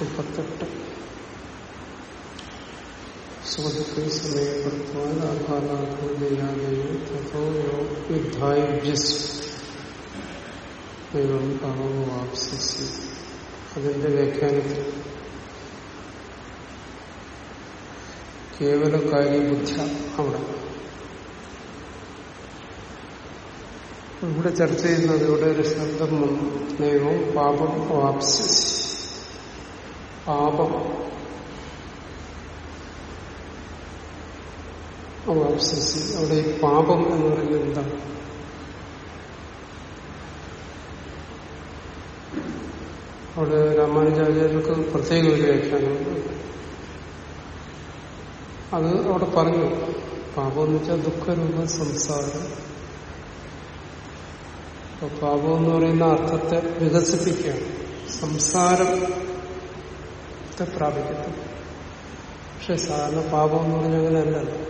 മുപ്പത്തെട്ട് സുഖത്തെ സമയപ്പെടുത്തുവാൻ ആഘാതാഘോദയാതെയോ തഥോ യുദ്ധായുജസ് ദൈവം പാപവാപ്സി അതിന്റെ വ്യാഖ്യാനത്തിൽ കേവല കാര്യബുദ്ധ അവിടെ ഇവിടെ ചർച്ച ചെയ്യുന്നത് ഇവിടെ ഒരു ശബ്ദം വന്നു ദൈവം പാപം വാപ്സി പാപം. വാപ്സി അവിടെ പാപം എന്ന് പറയുന്നത് എന്താണ്? അവിടെ രാമാനുജാചാര്യർക്ക് പ്രത്യേക ഒരു വ്യാഖ്യാനമുണ്ട് അത് അവിടെ പറഞ്ഞു പാപം എന്ന് വെച്ചാൽ ദുഃഖരൂപ സംസാരം. അപ്പൊ പാപം എന്ന് പറയുന്ന അർത്ഥത്തെ വികസിപ്പിക്കുകയാണ്. സംസാരത്തെ പ്രാപിക്കത്തു പക്ഷെ സാധാരണ പാപം എന്ന് പറഞ്ഞാൽ അങ്ങനെയല്ല.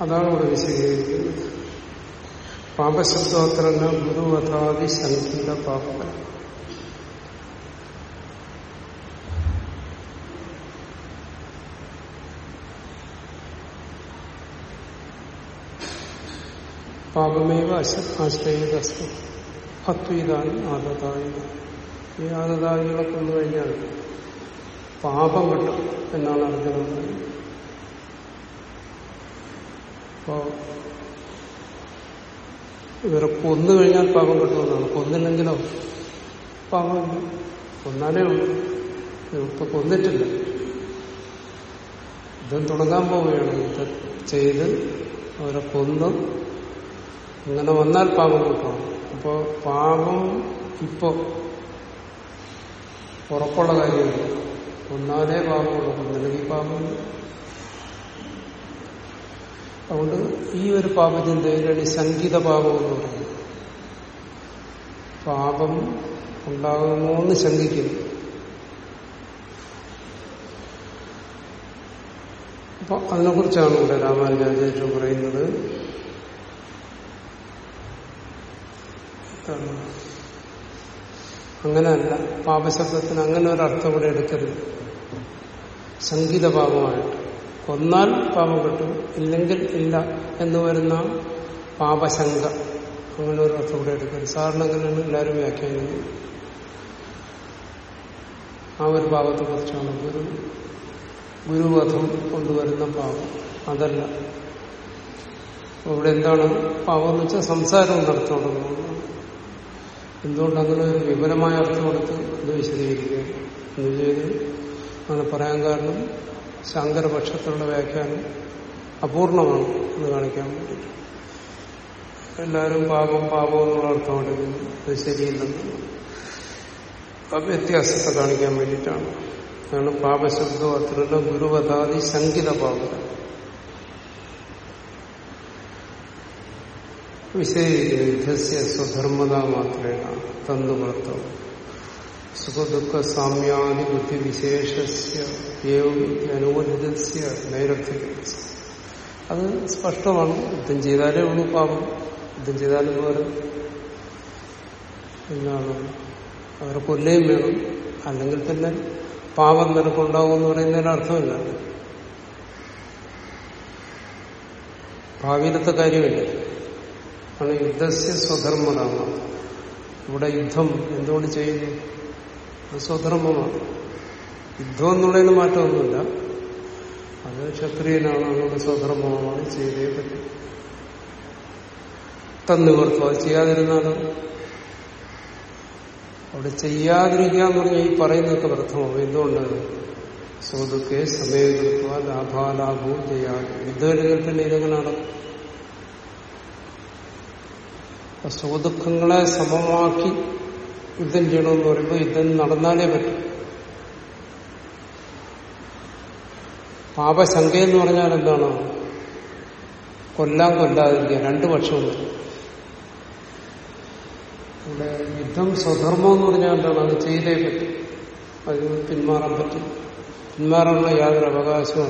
അതാണ് ഇവിടെ വിശദീകരിക്കുന്നത്. പാപശബ്ദോത്രങ്ങൾ ഗുരുവധാതി സംഖ്യത പാപങ്ങൾ. പാപമേവ ആശ്രയതസ്തു. അദ്വൈതാണ് ആദതായി ഈ കൊന്നു കഴിഞ്ഞാൽ പാപം കിട്ടും എന്നാണ് അർജുനൻ അപ്പോ ഇവരെ കൊന്നു കഴിഞ്ഞാൽ പാപം കിട്ടുമെന്നാണ്. കൊന്നില്ലെങ്കിലോ? പാപം കൊന്നാലേ ഉള്ളൂ. ഇപ്പൊ കൊന്നിട്ടില്ല. യുദ്ധം തുടങ്ങാൻ പോവുകയാണ്. ഇത് ചെയ്ത് അവരെ കൊന്ന്. അങ്ങനെ വന്നാൽ പാപം കിട്ടണം അപ്പോ പാപം ഇപ്പോ ഉറപ്പുള്ള കാര്യമില്ല. ഒന്നാലേ പാപമുള്ളൂ ഒന്നില്ലെങ്കിൽ പാപമില്ല അതുകൊണ്ട് ഈ ഒരു പാപചിന്തയിലാണ് ഈ സംഗീത പാപം എന്ന് പറയുന്നത്. പാപം ഉണ്ടാകുമോ എന്ന് ശങ്കിക്കുന്നു. അപ്പൊ അതിനെക്കുറിച്ചാണ് ഇവിടെ രാമാനുജാചാര്യം പറയുന്നത്. അങ്ങനെയല്ല. പാപശബ്ദത്തിന് അങ്ങനെ ഒരു അർത്ഥം ഇവിടെ എടുക്കരുത്. സംഗീത പാപമായിട്ട് കൊന്നാൽ പാപം കിട്ടും ഇല്ലെങ്കിൽ ഇല്ല എന്ന് വരുന്ന പാപശങ്ക. അങ്ങനെ ഒരു അർത്ഥം കൂടെ എടുക്കരുത്. സാറിന് അങ്ങനെയാണ് എല്ലാവരും വ്യാഖ്യാനിക്കുന്നത്. ആ ഒരു പാപത്തെ കുറിച്ചാണ് ഗുരു ഗുരുവധം കൊണ്ടുവരുന്ന പാപം. അതല്ല. ഇവിടെ എന്താണ്? പാപം എന്ന് വെച്ചാൽ സംസാരം നടത്തുന്നത് എന്തുകൊണ്ട് അങ്ങനെ ഒരു വിപുലമായ അർത്ഥം കൊടുത്ത് ഇത് വിശദീകരിക്കുക? എന്ന് ചെയ്ത് അങ്ങനെ പറയാൻ കാരണം ശങ്കരപക്ഷത്തിലുള്ള വ്യാഖ്യാനം അപൂർണമാണ് എന്ന് കാണിക്കാൻ വേണ്ടിയിട്ട്. എല്ലാവരും പാപം പാപം എന്നുള്ള അർത്ഥം എടുക്കുന്നു അത് ശരിയില്ലെന്ന്. വ്യത്യാസത്തെ കാണിക്കാൻ വേണ്ടിയിട്ടാണ്. അതാണ് പാപശബ്ദം അത്രയുള്ള ഗുരുവതാതി സംഗീത പാപം. വിശേഷിച്ച് സ്വധർമ്മത മാത്രേണ തന്നുപുറത്തം സുഖദുഃഖ സാമ്യാദി ബുദ്ധിവിശേഷസ്യ അനുബന്ധിതസ്യ നൈരർത്ഥ്യ അത് സ്പഷ്ടമാണ്. യുദ്ധം ചെയ്താലേ ഉള്ളൂ പാപം. യുദ്ധം ചെയ്താലും പോലും എന്താണ് അവരെ കൊല്ലുകയും വേണം. അല്ലെങ്കിൽ തന്നെ പാപം നിനക്കുണ്ടാവും എന്ന് പറയുന്നതിന് അർത്ഥമില്ല. ഭാവിയിലത്തെ കാര്യമില്ല? ആണ് യുദ്ധസ്യ സ്വധർമ്മതാണ് ഇവിടെ യുദ്ധം എന്തുകൊണ്ട് ചെയ്യുന്നു? അത് സ്വധർമ്മമാണ്. യുദ്ധം എന്നുള്ളതിന് മാറ്റമൊന്നുമില്ല. അത് ക്ഷത്രിയനാണ് അങ്ങനെ സ്വധർമ്മമാണ് ചെയ്തേ പറ്റും. തന്നിവർത്തോ അത് ചെയ്യാതിരുന്നാലും. അവിടെ ചെയ്യാതിരിക്കുക എന്ന് പറഞ്ഞാൽ ഈ പറയുന്നൊക്കെ വ്യർത്ഥമാവും എന്തുകൊണ്ടാണ് സ്വതുക്കെ കൊടുക്കുക ലാഭാലാഭവും ചെയ്യാതെ യുദ്ധമില്ലെങ്കിൽ പിന്നെ ഇതെങ്ങനെ നടക്കും അപ്പൊ സ്വദുഃഖങ്ങളെ സമമാക്കി യുദ്ധം ചെയ്യണമെന്ന് പറയുമ്പോൾ യുദ്ധം നടന്നാലേ പറ്റും. പാപശങ്ക എന്ന് പറഞ്ഞാൽ എന്താണ്? കൊല്ലാൻ കൊല്ലാതിരിക്കുക. രണ്ടു പക്ഷമുണ്ട്. ഇവിടെ യുദ്ധം സ്വധർമ്മം എന്ന് പറഞ്ഞാൽ എന്താണ്? അത് ചെയ്തേ പറ്റും. അതിൽ പിന്മാറാൻ പറ്റും. പിന്മാറാനുള്ള യാതൊരു അവകാശവും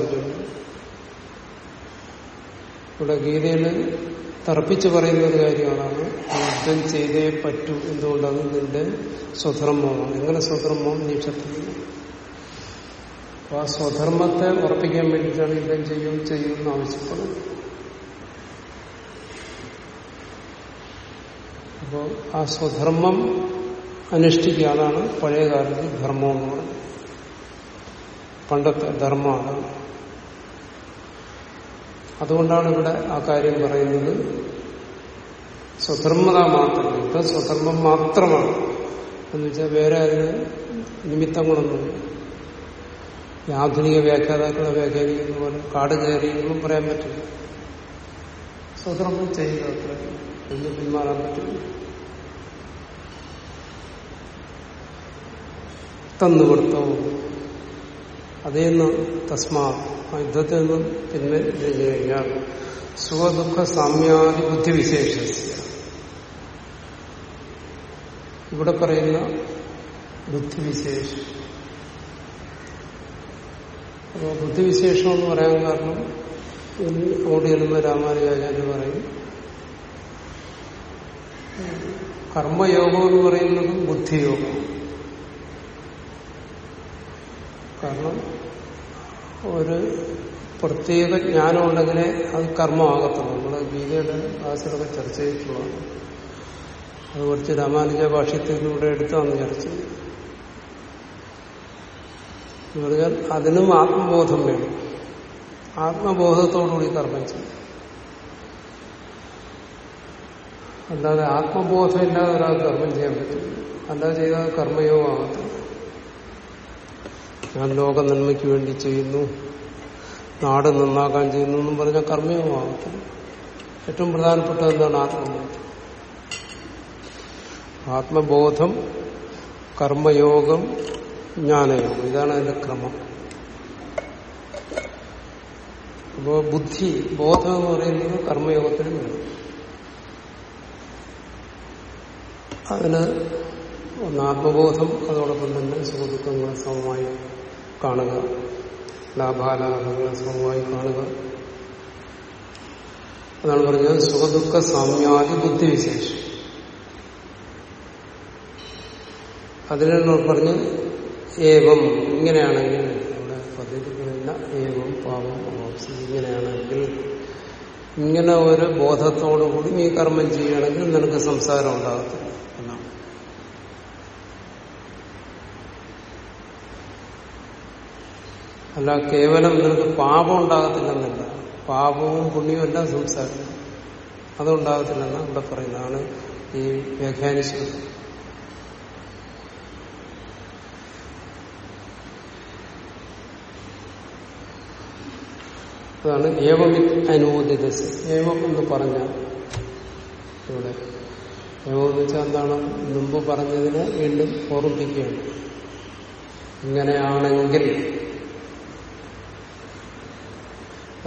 ഇവിടെ ഗീതയിൽ തർപ്പിച്ച് പറയുന്ന ഒരു കാര്യമാണ് യുദ്ധം ചെയ്തേ പറ്റൂ എന്തുകൊണ്ടത് നിന്റെ സ്വധർമ്മമാണ് എങ്ങനെ സ്വധർമ്മം നീ ക്ഷത്രിയ അപ്പൊ ആ സ്വധർമ്മത്തെ ഉറപ്പിക്കാൻ വേണ്ടിയിട്ടാണ് യുദ്ധം ചെയ്യും എന്ന് ആവശ്യപ്പെടുന്നത്. അപ്പോൾ ആ സ്വധർമ്മം അനുഷ്ഠിക്കുക അതാണ് പഴയ കാലത്ത് ധർമ്മം എന്ന് പറയുന്നത്. പണ്ടത്തെ ധർമ്മമാണ് അതുകൊണ്ടാണ് ഇവിടെ ആ കാര്യം പറയുന്നത്. സ്വധർമ്മത മാത്രം ഇപ്പൊ സ്വധർമ്മം മാത്രമാണ്. എന്ന് വെച്ചാൽ വേറെ അതിന് നിമിത്തങ്ങളൊന്നുമില്ല ഈ ആധുനിക വ്യാഖ്യാതാക്കളെ വ്യാഖ്യാനിക്കുന്ന പോലെ കാട് കയറിയെന്നും പറയാൻ പറ്റില്ല. സ്വധർമ്മം ചെയ്യുക അത്ര എന്ന് പിന്മാറാൻ പറ്റില്ല. തന്നുകൊടുത്തവും അതേന്ന് തസ്മാ യുദ്ധത്തിൽ നിന്നും പിന്നെ കഴിഞ്ഞു കഴിഞ്ഞാൽ സുഖദുഃഖ സാമ്യാദി ബുദ്ധിവിശേഷ ഇവിടെ പറയുന്ന ബുദ്ധിവിശേഷം അപ്പോൾ ബുദ്ധിവിശേഷം എന്ന് പറയാൻ കാരണം ഓടി ചെല്ലുന്ന രാമാനുജാചാര്യ പറയും കർമ്മയോഗം എന്ന് പറയുന്നത് ബുദ്ധിയോഗം. കാരണം ഒരു പ്രത്യേക ജ്ഞാനം ഉണ്ടെങ്കിലേ അത് കർമ്മമാകത്തുള്ളൂ. നമ്മൾ ഗീതയുടെ ക്ലാസ്സിലൊക്കെ ചർച്ച ചെയ്തിട്ടുള്ളതാണ് അത് കുറച്ച് രാമാനുജ ഭാഷ്യത്തിലൂടെ എടുത്താണ് ചർച്ച എന്ന് പറഞ്ഞാൽ അതിനും ആത്മബോധം വേണം. ആത്മബോധത്തോടുകൂടി കർമ്മം ചെയ്യും അല്ലാതെ ആത്മബോധമില്ലാതെ ഒരാൾ കർമ്മം ചെയ്യാൻ പറ്റില്ല. അല്ലാതെ ചെയ്താൽ കർമ്മയോഗമാകത്തില്ല ഞാൻ ലോക നന്മയ്ക്ക് വേണ്ടി ചെയ്യുന്നു. നാട് നന്നാക്കാൻ ചെയ്യുന്നു എന്നും പറഞ്ഞ കർമ്മയോഗമാകത്തില്ല ഏറ്റവും പ്രധാനപ്പെട്ട എന്താണ് ആത്മബോധം? ആത്മബോധം കർമ്മയോഗം ജ്ഞാനയോഗം. ഇതാണ് അതിന്റെ ക്രമം. അപ്പോ ബുദ്ധി ബോധം എന്ന് പറയുന്നത് കർമ്മയോഗത്തിന് വേണം. അതിന് ഒന്ന് ആത്മബോധം അതോടൊപ്പം തന്നെ സുഖദുഃഖങ്ങളെ സമമായി കാണുക. ലാഭാലാഭങ്ങളെ സമമായി കാണുക. അതാണ് പറഞ്ഞത് സുഖദുഃഖ സാമ്യാദി ബുദ്ധിവിശേഷം. അതിനാണ് പറഞ്ഞ് ഏവം ഇങ്ങനെയാണെങ്കിൽ ഇവിടെ പദ്ധതികളില്ല. ഏവം പാവം അമാംസി ഇങ്ങനെയാണെങ്കിൽ ഇങ്ങനെ ഒരു ബോധത്തോടുകൂടി നീ കർമ്മം ചെയ്യുകയാണെങ്കിൽ നിനക്ക് സംസാരം ഉണ്ടാകത്തില്ല എന്നാണ്. അല്ല കേവലം നിനക്ക് പാപം ഉണ്ടാകത്തില്ലെന്നല്ല. പാപവും പുണ്യവും എല്ലാം സംസാരിക്കും. അതുണ്ടാകത്തില്ലെന്ന് ഇവിടെ പറയുന്നതാണ് ഈ വ്യാഖ്യാനിച്ചത്. അതാണ് ഏവമിത് അനുമോദിത ഏവം എന്ന് പറഞ്ഞ ഇവിടെ ഏവം വെച്ചാൽ എന്താണ്? മുമ്പ് പറഞ്ഞതിനെ വീണ്ടും ഓർമ്മിപ്പിക്കുകയാണ്. ഇങ്ങനെയാണെങ്കിൽ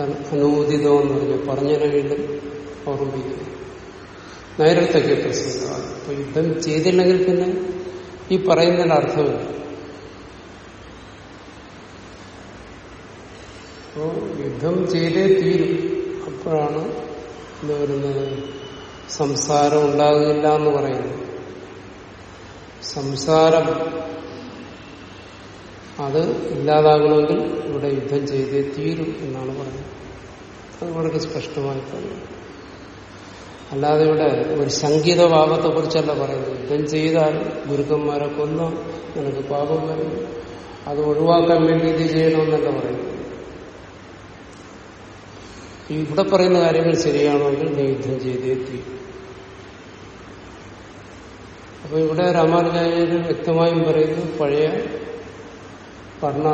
അനുമോദിതം എന്ന് പറഞ്ഞു പറഞ്ഞതിനെ വീണ്ടും ഓർമ്മിപ്പിക്കുക നൈരത്തൊക്കെ പ്രസിദ്ധ അപ്പൊ യുദ്ധം ചെയ്തില്ലെങ്കിൽ പിന്നെ ഈ പറയുന്നതിന് അർത്ഥമില്ല. അപ്പോ യുദ്ധം ചെയ്തേ തീരും. അപ്പോഴാണ് എന്താ വരുന്നത് സംസാരം ഉണ്ടാകില്ല എന്ന് പറയുന്നത്. സംസാരം അത് ഇല്ലാതാകണമെങ്കിൽ ഇവിടെ യുദ്ധം ചെയ്തേ തീരും എന്നാണ് പറയുന്നത്. അത് വളരെ സ്പഷ്ടമായി പറയുന്നത് അല്ലാതെ ഇവിടെ ഒരു സംഗീത ഭാവത്തെ കുറിച്ചല്ല പറയുന്നത്. യുദ്ധം ചെയ്താൽ ഗുരുക്കന്മാരെ കൊന്ന നിനക്ക് പാപം വരും. അത് ഒഴിവാക്കാൻ വേണ്ടി ഇത് ചെയ്യണമെന്നല്ല പറയുന്നത്. ഇവിടെ പറയുന്ന കാര്യങ്ങൾ ശരിയാണെങ്കിൽ നീ യുദ്ധം ചെയ്തേ തീരും. അപ്പൊ ഇവിടെ രാമാനുജാചാര്യം വ്യക്തമായും പറയുന്നു പഴയ ഭരണ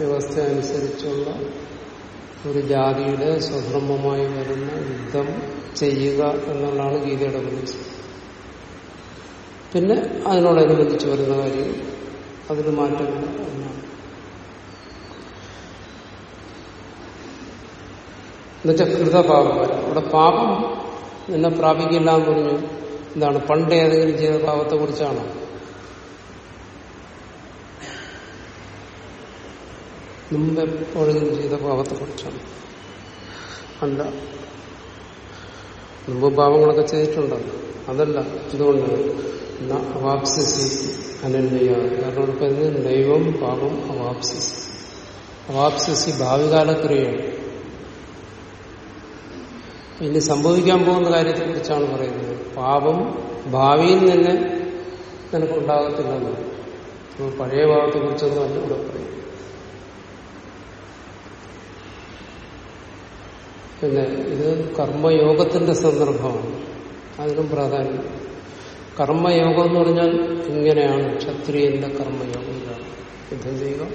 വ്യവസ്ഥ അനുസരിച്ചുള്ള ഒരു ജാതിയുടെ സ്വധർമ്മമായി വരുന്ന യുദ്ധം ചെയ്യുക എന്നുള്ളതാണ് ഗീതയുടെ ഉപദേശം. പിന്നെ അതിനോടനുബന്ധിച്ച് വരുന്ന കാര്യം അതിന് മാറ്റമില്ല എന്നാണ് എന്നുവെച്ചാൽ കൃതപാപം അവിടെ പാപം നിന്നെ പ്രാപിക്കില്ല എന്ന് പറഞ്ഞു. എന്താണ്? പണ്ട് ഏതെങ്കിലും ചെയ്ത പാപത്തെ കുറിച്ചാണോ മുമ്പ് എപ്പോഴെങ്കിലും ചെയ്ത പാപത്തെക്കുറിച്ചാണ് അല്ല മുമ്പ് പാപങ്ങളൊക്കെ ചെയ്തിട്ടുണ്ടല്ലോ അതല്ല ഇതുകൊണ്ട് അവാപ്സിസി അനന്യ. കാരണം ഇപ്പൊ ഇത് ദൈവം പാപം അവാപ്സിസ്. അവാപ്സിസി ഭാവികാല ഇനി സംഭവിക്കാൻ പോകുന്ന കാര്യത്തെ കുറിച്ചാണ് പറയുന്നത്. പാപം ഭാവിയിൽ തന്നെ നിനക്കുണ്ടാകത്തില്ലെന്ന് പഴയ ഭാവത്തെ കുറിച്ചൊന്നും അല്ല ഇവിടെ പറയും പിന്നെ ഇത് കർമ്മയോഗത്തിന്റെ സന്ദർഭമാണ്. അതിനും പ്രാധാന്യം. കർമ്മയോഗം എന്ന് പറഞ്ഞാൽ ഇങ്ങനെയാണ് ക്ഷത്രിയന്റെ കർമ്മയോഗം ഇതാണ്. യുദ്ധം ചെയ്യുക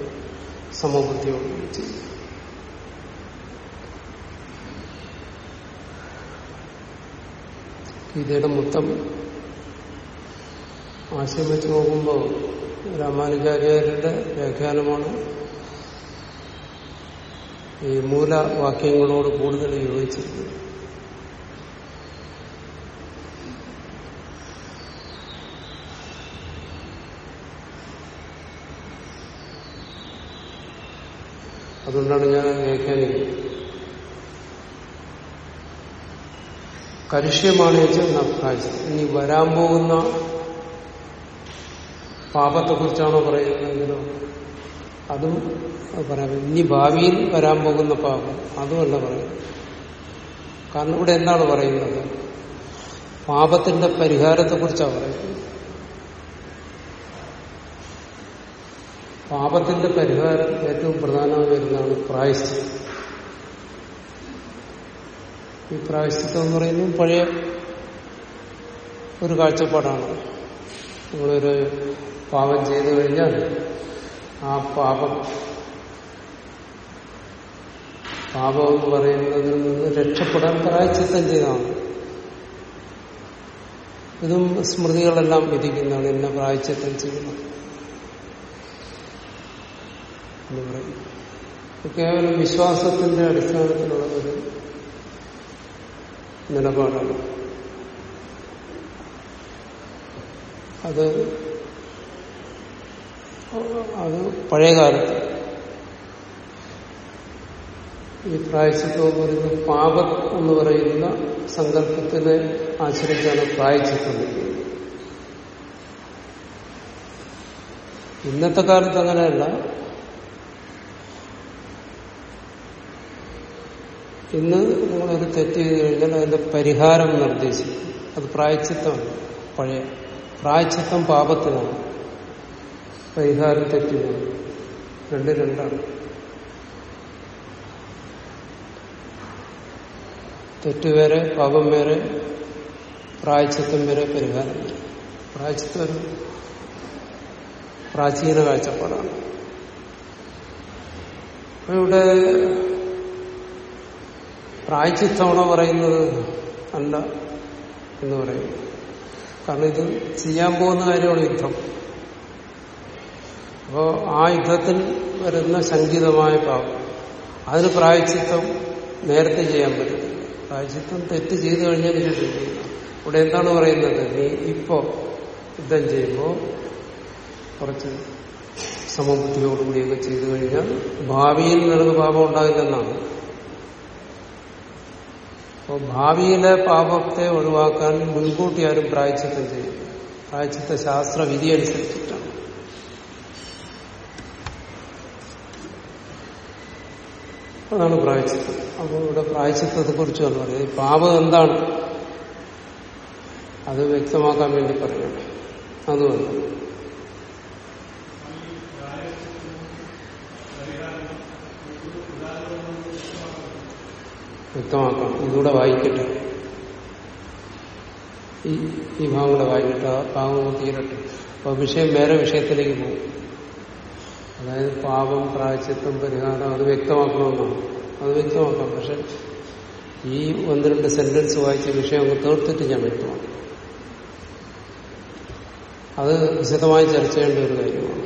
സമബുദ്ധിയോട് ചെയ്യുക ഗീതയുടെ മൊത്തം ആശയം വെച്ച് നോക്കുമ്പോൾ രാമാനുചാര്യരുടെ വ്യാഖ്യാനമാണ് ഈ മൂലവാക്യങ്ങളോട് കൂടുതൽ യോജിച്ചിരിക്കുന്നത് അതുകൊണ്ടാണ് ഞാൻ വ്യാഖ്യാനിക്കുന്നത്. കരുഷ്യമാണ് അഭിപ്രായം ഇനി വരാൻ പോകുന്ന പാപത്തെക്കുറിച്ചാണോ പറയുന്നതെങ്കിലോ അതും പറയാം. ഇനി ഭാവിയിൽ വരാൻ പോകുന്ന പാപം അതുമല്ല പറയുന്നത് കാരണം ഇവിടെ എന്താണ് പറയുന്നത്? പാപത്തിന്റെ പരിഹാരത്തെ കുറിച്ചാണ് പറയുന്നത്. പാപത്തിന്റെ പരിഹാരം ഏറ്റവും പ്രധാനമായി വരുന്നതാണ് പ്രായശ്ചിത്തം. ഈ പ്രായശ്ചിത്തം എന്ന് പറയുന്നത് പഴയ ഒരു കാഴ്ചപ്പാടാണ്. നമ്മളൊരു പാപം ചെയ്തു കഴിഞ്ഞാൽ ആ പാപം. പാപം എന്ന് പറയുന്നതിൽ നിന്ന് രക്ഷപ്പെടാൻ പ്രായച്ചിത്തം ചെയ്താണ്. ഇതും സ്മൃതികളെല്ലാം വിധിക്കുന്നതാണ് എന്നെ പ്രായച്ചിത്തം ചെയ്യുന്നത്. എന്ന് പറയും. കേവലം വിശ്വാസത്തിന്റെ അടിസ്ഥാനത്തിലുള്ള ഒരു നിലപാടാണ്. അത് അത് പഴയകാലത്ത് ഈ പ്രായച്ചിത്വം പറയുന്നത് പാപം എന്ന് പറയുന്ന സങ്കല്പത്തിനെ ആശ്രയിച്ചാണ് പ്രായച്ചിത്വം ഇന്നത്തെ കാലത്ത് അങ്ങനെയല്ല. ഇന്ന് നിങ്ങളൊരു തെറ്റ് ചെയ്ത് കഴിഞ്ഞാൽ അതിന്റെ പരിഹാരം നിർദ്ദേശിക്കും. അത് പ്രായച്ചിത്തമാണ് പഴയ പ്രായച്ചിത്തം പാപത്തിനാണ്. പരിഹാരം തെറ്റുക രണ്ട് രണ്ടാണ്. തെറ്റ് പാപം വേറെ പ്രായച്ചിത്തം വരെ പരിഹാരം ഒരു പ്രാചീന കാഴ്ചപ്പാടാണ്. അപ്പൊ ഇവിടെ പ്രായച്ചിത്തമാണോ പറയുന്നത് അല്ല എന്ന് പറയുന്നു കാരണം ഇത് ചെയ്യാൻ പോകുന്ന കാര്യമാണ് യുദ്ധം. അപ്പോ ആ യുദ്ധത്തിൽ വരുന്ന ശങ്കിതമായ പാപം. അതിന് പ്രായച്ചിത്തം നേരത്തെ ചെയ്യാൻ പറ്റും. പ്രായച്ചിത്തം തെറ്റ് ചെയ്തു കഴിഞ്ഞാൽ ശേഷം ഇവിടെ എന്താണ് പറയുന്നത്? നീ ഇപ്പോ യുദ്ധം ചെയ്യുമ്പോൾ കുറച്ച് സമബുദ്ധിയോടുകൂടിയൊക്കെ ചെയ്തു കഴിഞ്ഞാൽ ഭാവിയിൽ നിനക്ക് പാപം ഉണ്ടാകില്ലെന്നാണ്. അപ്പോൾ ഭാവിയിലെ പാപത്തെ ഒഴിവാക്കാൻ മുൻകൂട്ടി ആരും പ്രായച്ചിത്തം ചെയ്യും പ്രായച്ചിത്ത ശാസ്ത്ര വിധി അതാണ് പ്രായച്ചിത്തം അപ്പോൾ ഇവിടെ പ്രായച്ചിത്തത്തെ കുറിച്ചാണ് പറയുന്നത് പാപം എന്താണ്? അത് വ്യക്തമാക്കാൻ വേണ്ടി പറയണം അതുമല്ല വ്യക്തമാക്കണം. ഇതുകൂടെ വായിക്കട്ടെ. ഈ ഈ ഭാഗം കൂടെ വായിക്കട്ടെ. ആ ഭാഗം തീരട്ടെ. അപ്പൊ വിഷയം വേറെ വിഷയത്തിലേക്ക് പോകും. അതായത് പാപം പ്രായച്ചിത്വം പരിഹാരം അത് വ്യക്തമാക്കണമെന്നാണ് അത് വ്യക്തമാക്കാം. പക്ഷെ ഈ ഒന്ന് രണ്ട് സെന്റൻസ് വായിച്ച വിഷയം അങ്ങ് തീർത്തിട്ട് ഞാൻ വ്യക്തമാക്കും അത് വിശദമായി ചർച്ച ചെയ്യേണ്ട ഒരു കാര്യമാണ്.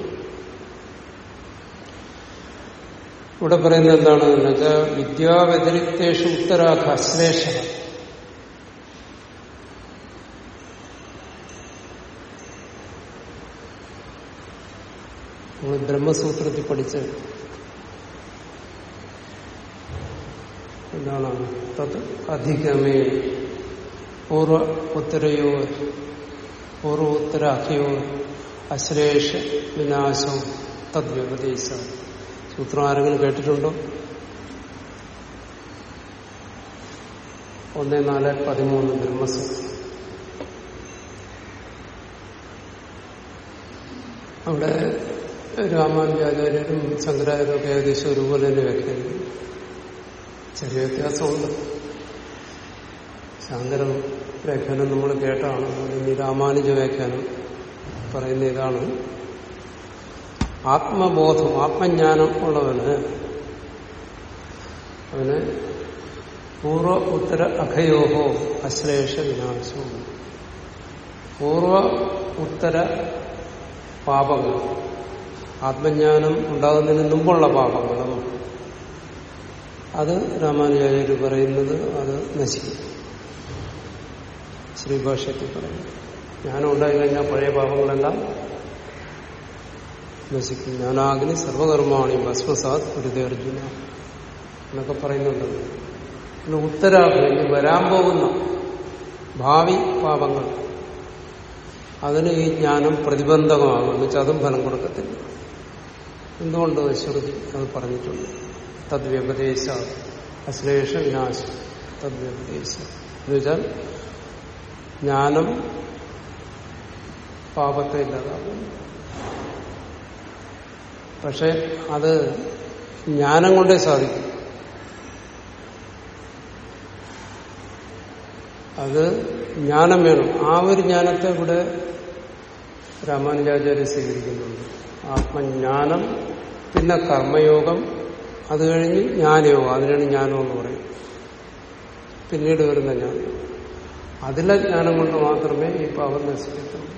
ഇവിടെ പറയുന്നത് എന്താണ്? എന്ന് വെച്ചാൽ വിദ്യാവ്യതിരിക്തേഷു ഉത്തരാഖ അശ്ലേഷ ബ്രഹ്മസൂത്രത്തിൽ പഠിച്ച് എന്താണ് തത് അധികമേ പൂർവ ഉത്തരയോ പൂർവ ഉത്തര അഖയോ അശ്ലേഷ വിനാശം തദ്വ്യപദേശ. സൂത്രം ആരെങ്കിലും കേട്ടിട്ടുണ്ടോ? ഒന്ന് നാല് പതിമൂന്ന് ബ്രഹ്മസൂത്രം. അവിടെ രാമാനുജാചാര്യരും ശങ്കരാചാര്യരും ഒക്കെ ഏകദേശം ഒരുപോലെ തന്നെ വ്യാഖ്യാനം ചെറിയ വ്യത്യാസമുണ്ട്. ശങ്കരം വ്യാഖ്യാനം നമ്മൾ കേട്ടാണ്. ഇനി രാമാനുജ വ്യാഖ്യാനം പറയുന്ന ഇതാണ്. ആത്മബോധം ആത്മജ്ഞാനം ഉള്ളവന് അവന് പൂർവ ഉത്തര അഖയോഹോ അശ്ലേഷ വിനാശവും പൂർവ ഉത്തര പാപങ്ങൾ. ആത്മജ്ഞാനം ഉണ്ടാകുന്നതിന് മുമ്പുള്ള പാപങ്ങളും അത് രാമാനുചാര്യർ പറയുന്നത് അത് നശിക്കും. ശ്രീഭാഷ്യത്തിൽ പറയുന്നു. ജ്ഞാനം ഉണ്ടായി കഴിഞ്ഞാൽ പഴയ പാപങ്ങളെല്ലാം നശിക്കും. ജ്ഞാനാഗ്നി സർവകർമാണി ഭസ്മസാത് ഗുരുതേ അർജുന എന്നൊക്കെ പറയുന്നുണ്ട്. പിന്നെ ഉത്തരാഖണ്ഡ് വരാൻ പോകുന്ന ഭാവി പാപങ്ങൾ. അതിന് ഈ ജ്ഞാനം പ്രതിബന്ധകമാകും എന്ന് വെച്ചാൽ അതും ഫലം കൊടുക്കത്തില്ല. എന്തുകൊണ്ട് ശ്രുതി അത് പറഞ്ഞിട്ടുണ്ട്? തദ്വ്യപദേശ അശ്ലേഷ വിനാശം. തദ്വ്യപദേശ. എന്നുവെച്ചാൽ ജ്ഞാനം പാപത്തെ ഇല്ലാതാകും പക്ഷെ അത് ജ്ഞാനം കൊണ്ടേ സാധിക്കും. അത് ജ്ഞാനം വേണം. ആ ഒരു ജ്ഞാനത്തെ ഇവിടെ രാമാനുജാചാര്യ സ്വീകരിക്കുന്നുണ്ട്. ആത്മജ്ഞാനം പിന്നെ കർമ്മയോഗം അത് കഴിഞ്ഞ് ജ്ഞാനയോഗം. അതിനാണ് ജ്ഞാനം എന്ന് പറയും. പിന്നീട് വരുന്ന ജ്ഞാനം. അതിലെ ജ്ഞാനം കൊണ്ട് മാത്രമേ ഈ പവർ നശിക്കത്തുള്ളൂ.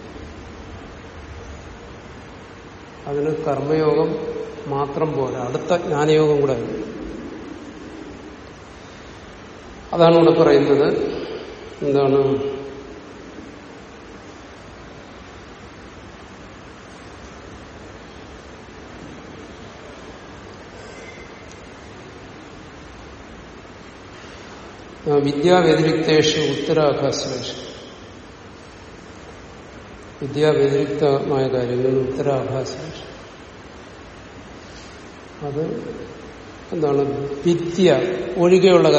അതിന് കർമ്മയോഗം മാത്രം പോരാ. അടുത്ത ജ്ഞാനയോഗം കൂടെ. അതാണ് ഇവിടെ പറയുന്നത്. എന്താണ്? വിദ്യാവ്യതിരിക്തേഷു ഉത്തരാഭാശ്ലേഷ വിദ്യാവ്യതിരിക്തമായ കാര്യങ്ങൾ ഉത്തരാഭാശ്ലേഷ അത് എന്താണ്? വിദ്യ ഒഴികെയുള്ള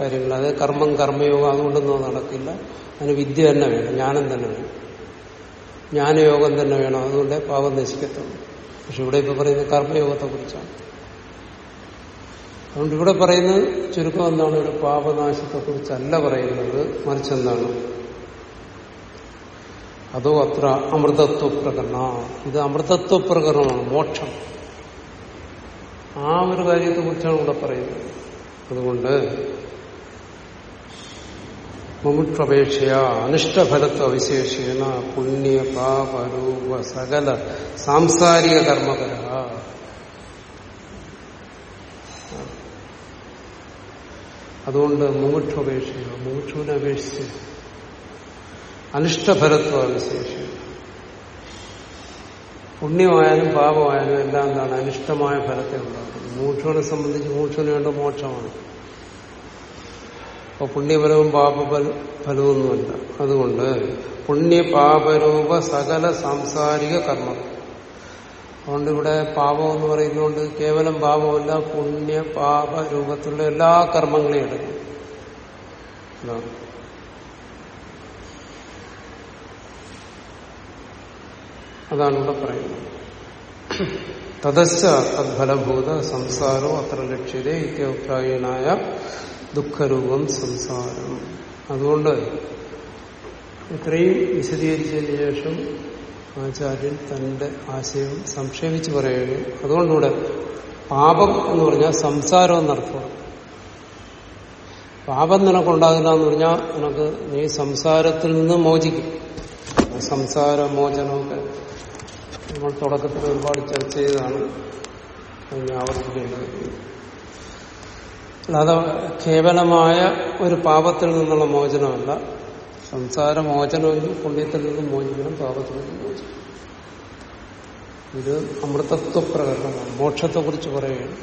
കാര്യങ്ങൾ. അത് കർമ്മം കർമ്മയോഗം അതുകൊണ്ടൊന്നും നടക്കില്ല. അതിന് വിദ്യ തന്നെ വേണം. ജ്ഞാനം തന്നെ വേണം. ജ്ഞാനയോഗം തന്നെ വേണം. അതുകൊണ്ട് പാപം നശിക്കത്തുള്ളൂ. പക്ഷെ ഇവിടെ ഇപ്പൊ പറയുന്നത് കർമ്മയോഗത്തെ കുറിച്ചാണ് അതുകൊണ്ട് ഇവിടെ പറയുന്നത് ചുരുക്കം എന്താണ്? ഒരു പാപനാശത്തെ പറയുന്നത്. മറിച്ച് എന്താണ് അതോ അത്ര അമൃതത്വ പ്രകരണ ഇത് അമൃതത്വ പ്രകരണമാണ് മോക്ഷം. ആ ഒരു കാര്യത്തെ കുറിച്ചാണ് ഇവിടെ പറയുന്നത്. അതുകൊണ്ട് മുമുക്ഷപേക്ഷയ അനിഷ്ടഫലത്വ വിശേഷേണ പുണ്യ പാപരൂപ സകല സാംസാരിക കർമ്മകര അതുകൊണ്ട് മുമുക്ഷപേക്ഷയ മുമുക്ഷുവിനെ അപേക്ഷിച്ച് അനിഷ്ടഫലത്വ അവിശേഷം പുണ്യമായാലും പാപമായാലും എല്ലാം എന്താണ്? അനിഷ്ടമായ ഫലത്തെ ഉണ്ടാക്കുന്നത് മൂക്ഷനെ സംബന്ധിച്ച് മൂക്ഷന് വേണ്ട മോക്ഷമാണ്. അപ്പൊ പുണ്യഫലവും പാപഫല ഫലമൊന്നുമല്ല. അതുകൊണ്ട് പുണ്യപാപരൂപ സകല സാംസാരിക കർമ്മം. അതുകൊണ്ട് ഇവിടെ പാപം എന്ന് പറയുന്നതുകൊണ്ട് കേവലം പാപമല്ല പുണ്യ പാപ രൂപത്തിലുള്ള എല്ലാ കർമ്മങ്ങളെയും എടുക്കും. അതാണ് ഇവിടെ പറയുന്നത്. തദശ്ച തദ്ഫലഭൂത സംസാരോ അത്ര ലക്ഷ്യതേ ഇത്യഭിപ്രായനായ ദുഃഖരൂപം സംസാരം. അതുകൊണ്ട് ഇത്രയും വിശദീകരിച്ചതിന് ശേഷം ആചാര്യൻ തന്റെ ആശയം സംക്ഷേപിച്ച് പറയുകയാണ് അതുകൊണ്ടിവിടെ പാപം എന്ന് പറഞ്ഞാൽ സംസാരം എന്നർത്ഥം പാപം നിനക്കുണ്ടാകില്ല എന്ന് പറഞ്ഞാൽ നിനക്ക് നീ സംസാരത്തിൽ നിന്ന് മോചിക്കും. സംസാര മോചനമൊക്കെ നമ്മൾ തുടക്കത്തിൽ ഒരുപാട് ചർച്ച ചെയ്താണ് ആവർത്തിക്കേണ്ടത് അല്ലാതെ കേവലമായ ഒരു പാപത്തിൽ നിന്നുള്ള മോചനമല്ല. സംസാര മോചനമെങ്കിൽ പുണ്യത്തിൽ നിന്ന് മോചിക്കണം പാപത്തിൽ നിന്ന് മോചിക്കണം. ഇത് മോക്ഷത്തെ കുറിച്ച് പറയുകയാണ്.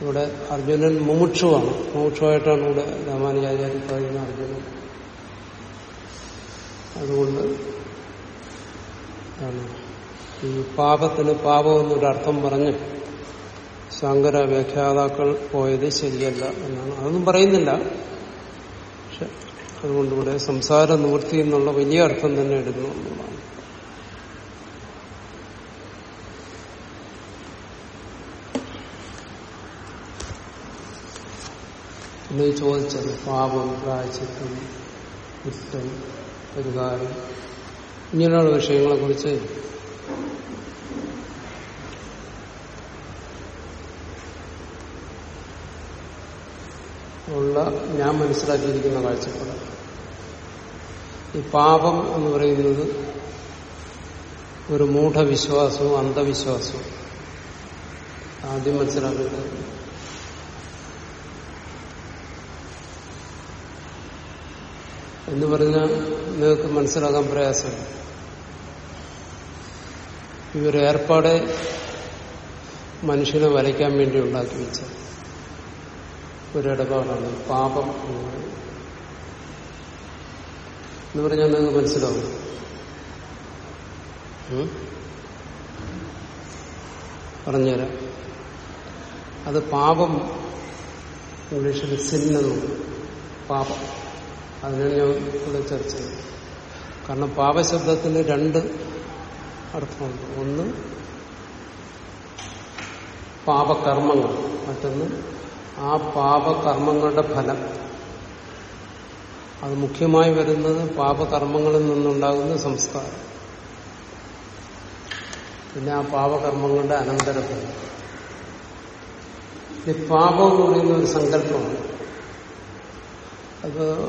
ഇവിടെ അർജുനൻ മുമുക്ഷുവാണ്. മുമുക്ഷുവായിട്ടാണ് ഇവിടെ രാമാനുജാചാര്യ പറയുന്ന അർജുനൻ. അതുകൊണ്ട് ഈ പാപത്തിന് പാപം എന്നൊരർത്ഥം പറഞ്ഞ് ശങ്കര വ്യാഖ്യാതാക്കൾ പോയത് ശരിയല്ല എന്നാണ്. അതൊന്നും പറയുന്നില്ല. പക്ഷെ അതുകൊണ്ട് ഇവിടെ സംസാര നിവൃത്തി എന്നുള്ള വലിയ അർത്ഥം തന്നെ എടുക്കുന്നു എന്നുള്ളതാണ്. പിന്നെ ചോദിച്ചത് പാപം പ്രായച്ചിത്തം കുറ്റം പരിഹാരം ഇങ്ങനെയുള്ള വിഷയങ്ങളെ ഉള്ള ഞാൻ മനസ്സിലാക്കിയിരിക്കുന്ന കാഴ്ചപ്പാട്. ഈ പാപം എന്ന് പറയുന്നത് ഒരു മൂഢവിശ്വാസവും അന്ധവിശ്വാസവും. ആദ്യം മനസ്സിലാക്കേണ്ടത് എന്ന് പറഞ്ഞാൽ നിങ്ങൾക്ക് മനസ്സിലാക്കാൻ പ്രയാസമില്ല ഇവർ ഏർപ്പാടെ മനുഷ്യനെ വരയ്ക്കാൻ വേണ്ടി ഉണ്ടാക്കി വെച്ച ഒരിടപാടാണ് പാപം എന്ന്. പറയുന്നത് എന്ന് പറഞ്ഞാൽ നിങ്ങൾക്ക് മനസ്സിലാവും? പറഞ്ഞുതരാം. അത് പാപം ഇംഗ്ലീഷിൽ സിന്നു പാപം. അതിനാണ് ഞാൻ ഇവിടെ ചർച്ച ചെയ്യുന്നത് കാരണം പാപശബ്ദത്തിന് രണ്ട് അർത്ഥമുണ്ട്. ഒന്ന് പാപകർമ്മങ്ങൾ. മറ്റൊന്ന് ആ പാപകർമ്മങ്ങളുടെ ഫലം. അത് മുഖ്യമായി വരുന്നത് പാപകർമ്മങ്ങളിൽ നിന്നുണ്ടാകുന്ന സംസ്കാരം. പിന്നെ ആ പാപകർമ്മങ്ങളുടെ അനന്തരഫലം. ഈ പാപം എന്ന് പറയുന്ന ഒരു സങ്കല്പമാണ്. അത്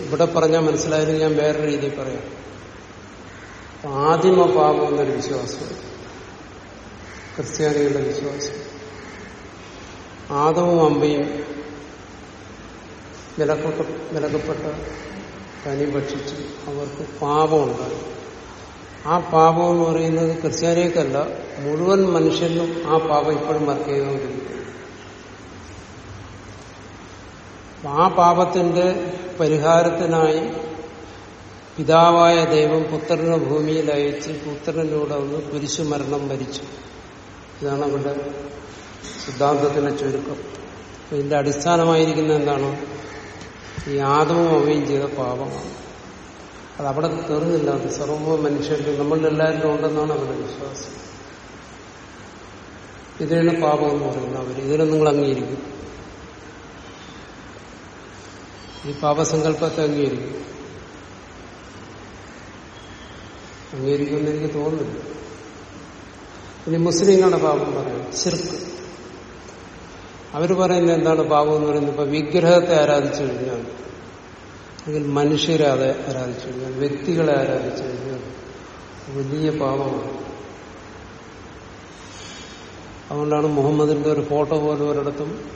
ഇവിടെ പറഞ്ഞാൽ മനസ്സിലായാലും ഞാൻ വേറെ രീതിയിൽ പറയാം. ആദിമ പാപം എന്നൊരു വിശ്വാസം. ക്രിസ്ത്യാനികളുടെ വിശ്വാസം. ആദവും അമ്പയും വിലക്കൊട്ട വിലക്കപ്പെട്ട തനി ഭക്ഷിച്ച് അവർക്ക് പാപമുണ്ടായി ആ പാപം എന്ന് പറയുന്നത് ക്രിസ്ത്യാനികൾക്കല്ല മുഴുവൻ മനുഷ്യനും ആ പാപം ഇപ്പോഴും വർക്ക് ചെയ്തുകൊണ്ടിരിക്കുന്നു. ആ പാപത്തിന്റെ പരിഹാരത്തിനായി പിതാവായ ദൈവം പുത്രനെ ഭൂമിയിൽ അയച്ച് പുത്രനിലൂടെ കുരിശു കുരിശുമരണം ഭരിച്ചു ഇതാണ് അവരുടെ സിദ്ധാന്തത്തിന്റെ ചുരുക്കം. ഇതിന്റെ അടിസ്ഥാനമായിരിക്കുന്ന എന്താണ്? ഈ ആദവും അവയും ചെയ്ത പാപമാണ്. അത് അവിടെ തീർന്നില്ല അത് സർവ മനുഷ്യരിലും നമ്മളിലെല്ലാവരിലും ഉണ്ടെന്നാണ് അവരുടെ വിശ്വാസം. ഇതിനാണ് പാപം എന്ന് പറയുന്നത് അവർ ഇതിനെ നിങ്ങൾ അംഗീകരിക്കും. ഈ പാപസങ്കല്പത്തെ അംഗീകരിക്കും. അംഗീകരിക്കുമെന്ന് എനിക്ക് തോന്നുന്നില്ല. ഇനി മുസ്ലിങ്ങളുടെ പാപം പറയാം ശിർക്ക്. അവർ പറയുന്നത് എന്താണ് പാപം എന്ന് പറയുന്നത്? ഇപ്പൊ വിഗ്രഹത്തെ ആരാധിച്ചു കഴിഞ്ഞാൽ അല്ലെങ്കിൽ മനുഷ്യരെ അത് ആരാധിച്ചു കഴിഞ്ഞാൽ വ്യക്തികളെ ആരാധിച്ചു കഴിഞ്ഞാൽ വലിയ പാപമാണ്. അതുകൊണ്ടാണ് മുഹമ്മദിന്റെ ഒരു ഫോട്ടോ പോലും ഒരിടത്തും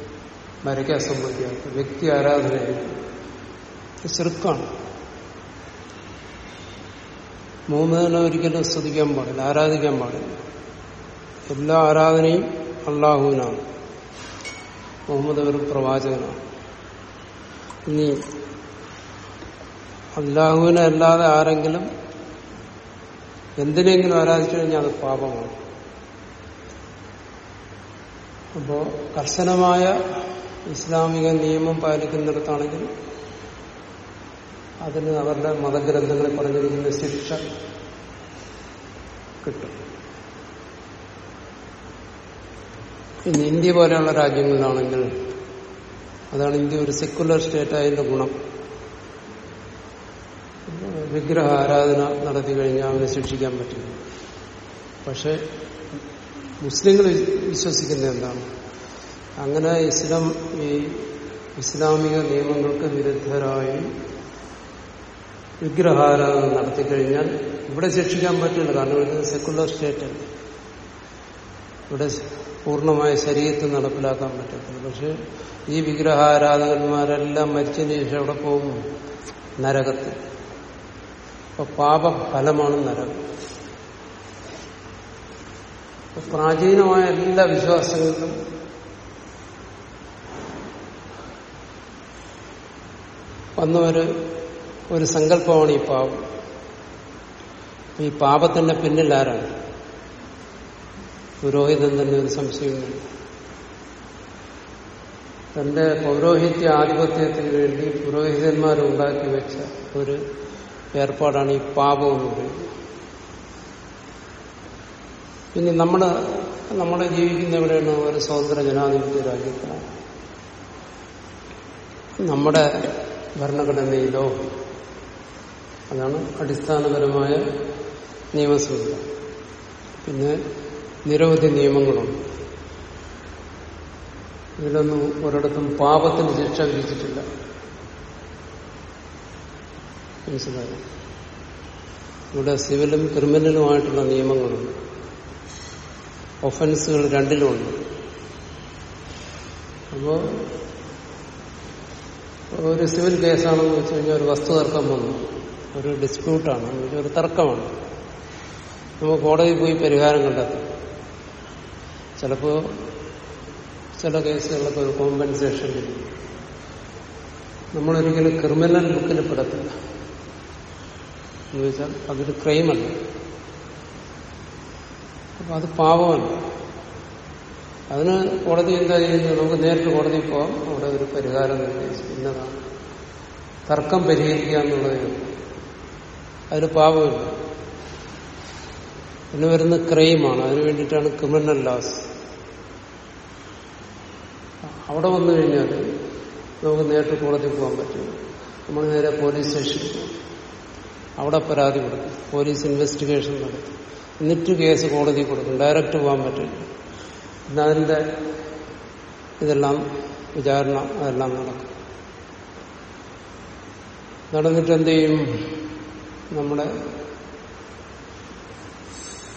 വരയ്ക്കാൻ സമ്മതിക്കാത്തത്. വ്യക്തി ആരാധനയായിരുന്നു ചെറുക്കാണ് മുഹമ്മദിനെ ഒരിക്കലും സ്തുതിക്കാൻ പാടില്ല ആരാധിക്കാൻ പാടില്ല. എല്ലാ ആരാധനയും അള്ളാഹുവിനാണ്. മുഹമ്മദ് ഒരു പ്രവാചകനാണ്. ഇനി അള്ളാഹുവിനെ അല്ലാതെ ആരെങ്കിലും എന്തിനെങ്കിലും ആരാധിച്ചു കഴിഞ്ഞാൽ അത് പാപമാണ്. അപ്പോ കർശനമായ ഇസ്ലാമിക നിയമം പാലിക്കുന്നിടത്താണെങ്കിൽ അതിന് അവരുടെ മതഗ്രന്ഥങ്ങളിൽ പറഞ്ഞിരിക്കുന്ന ശിക്ഷ കിട്ടും. ഇനി ഇന്ത്യ പോലെയുള്ള രാജ്യങ്ങളിലാണെങ്കിൽ അതാണ് ഇന്ത്യ ഒരു സെക്യുലർ സ്റ്റേറ്റ് ആയതിന്റെ ഗുണം. വിഗ്രഹ ആരാധന നടത്തി കഴിഞ്ഞാൽ അവനെ ശിക്ഷിക്കാൻ പറ്റില്ല. പക്ഷെ മുസ്ലിങ്ങൾ വിശ്വസിക്കുന്ന എന്താണ്? അങ്ങനെ ഇസ്ലാം ഈ ഇസ്ലാമിക നിയമങ്ങൾക്ക് വിരുദ്ധരായി വിഗ്രഹാരാധന നടത്തിക്കഴിഞ്ഞാൽ ഇവിടെ ശിക്ഷിക്കാൻ പറ്റില്ല. കാരണം ഇത് സെക്കുലർ സ്റ്റേറ്റ് ഇവിടെ പൂർണമായ ശരീരത്തിൽ നടപ്പിലാക്കാൻ പറ്റത്തില്ല. പക്ഷെ ഈ വിഗ്രഹാരാധകന്മാരെല്ലാം മരിച്ചതിന് ശേഷം അവിടെ പോകും നരകത്തിൽ. അപ്പൊ പാപഫലമാണ് നരകം. പ്രാചീനമായ എല്ലാ വിശ്വാസങ്ങളിലും വന്നവര് ഒരു സങ്കല്പമാണ് ഈ പാപം. ഈ പാപത്തിന്റെ പിന്നിൽ ആരാണ്? പുരോഹിതൻ തന്നെ ഒരു സംശയമില്ല തന്റെ പൗരോഹിത്യ ആധിപത്യത്തിന് വേണ്ടി പുരോഹിതന്മാർ ഉണ്ടാക്കി വെച്ച ഒരു ഏർപ്പാടാണ് ഈ പാപം എന്ന് പറയുന്നത്. പിന്നെ നമ്മൾ നമ്മളെ ജീവിക്കുന്ന എവിടെയാണ് ഒരു സ്വതന്ത്ര ജനാധിപത്യ രാജ്യത്താണ്. നമ്മുടെ ഭരണഘടനയിലോ അതാണ് അടിസ്ഥാനപരമായ നിയമസംഹിത പിന്നെ നിരവധി നിയമങ്ങളുണ്ട്. ഇതിലൊന്നും ഒരിടത്തും പാപത്തിന് ശിക്ഷ വിധിച്ചിട്ടില്ല. മനസ്സിലായി? ഇവിടെ സിവിലും ക്രിമിനലുമായിട്ടുള്ള നിയമങ്ങളുണ്ട്. ഒഫൻസുകൾ രണ്ടിലുമുണ്ട്. അപ്പോ ഒരു സിവിൽ കേസാണെന്ന് വെച്ച് കഴിഞ്ഞാൽ ഒരു വസ്തു തർക്കം വന്നു. ഒരു ഡിസ്പ്യൂട്ടാണ് ഒരു തർക്കമാണ്. നമ്മൾ കോടതിയിൽ പോയി പരിഹാരം കണ്ടെത്തും. ചിലപ്പോ ചില കേസുകളൊക്കെ ഒരു കോമ്പൻസേഷൻ നമ്മളൊരിക്കലും ക്രിമിനൽ ബുക്കിൽ പെടത്തില്ല. എന്ന് വെച്ചാൽ അതൊരു ക്രൈമല്ല അപ്പൊ അത് പാപമല്ല അതിന് കോടതി എന്താ ചെയ്യുന്നത്? നമുക്ക് നേരിട്ട് കോടതിയിൽ പോവാം. അവിടെ ഒരു പരിഹാരം നിർദ്ദേശിക്കും ഇന്നതാണ്. തർക്കം പരിഹരിക്കുക എന്നുള്ളതിന് അതിന് പാപമില്ല. പിന്നെ വരുന്ന ക്രൈമാണ് അതിനു വേണ്ടിയിട്ടാണ് ക്രിമിനൽ ലാസ് അവിടെ വന്നു കഴിഞ്ഞാൽ നമുക്ക് നേരിട്ട് കോടതി പോകാൻ പറ്റും. നമ്മൾ നേരെ പോലീസ് സ്റ്റേഷനിൽ പോകും അവിടെ പരാതി കൊടുക്കും. പോലീസ് ഇൻവെസ്റ്റിഗേഷൻ നടത്തും. എന്നിട്ട് കേസ് കോടതി കൊടുക്കും. ഡയറക്റ്റ് പോകാൻ പറ്റില്ല. പിന്നെ അതിന്റെ ഇതെല്ലാം വിചാരണ അതെല്ലാം നടക്കും. നടന്നിട്ട് എന്ത് ചെയ്യും? നമ്മുടെ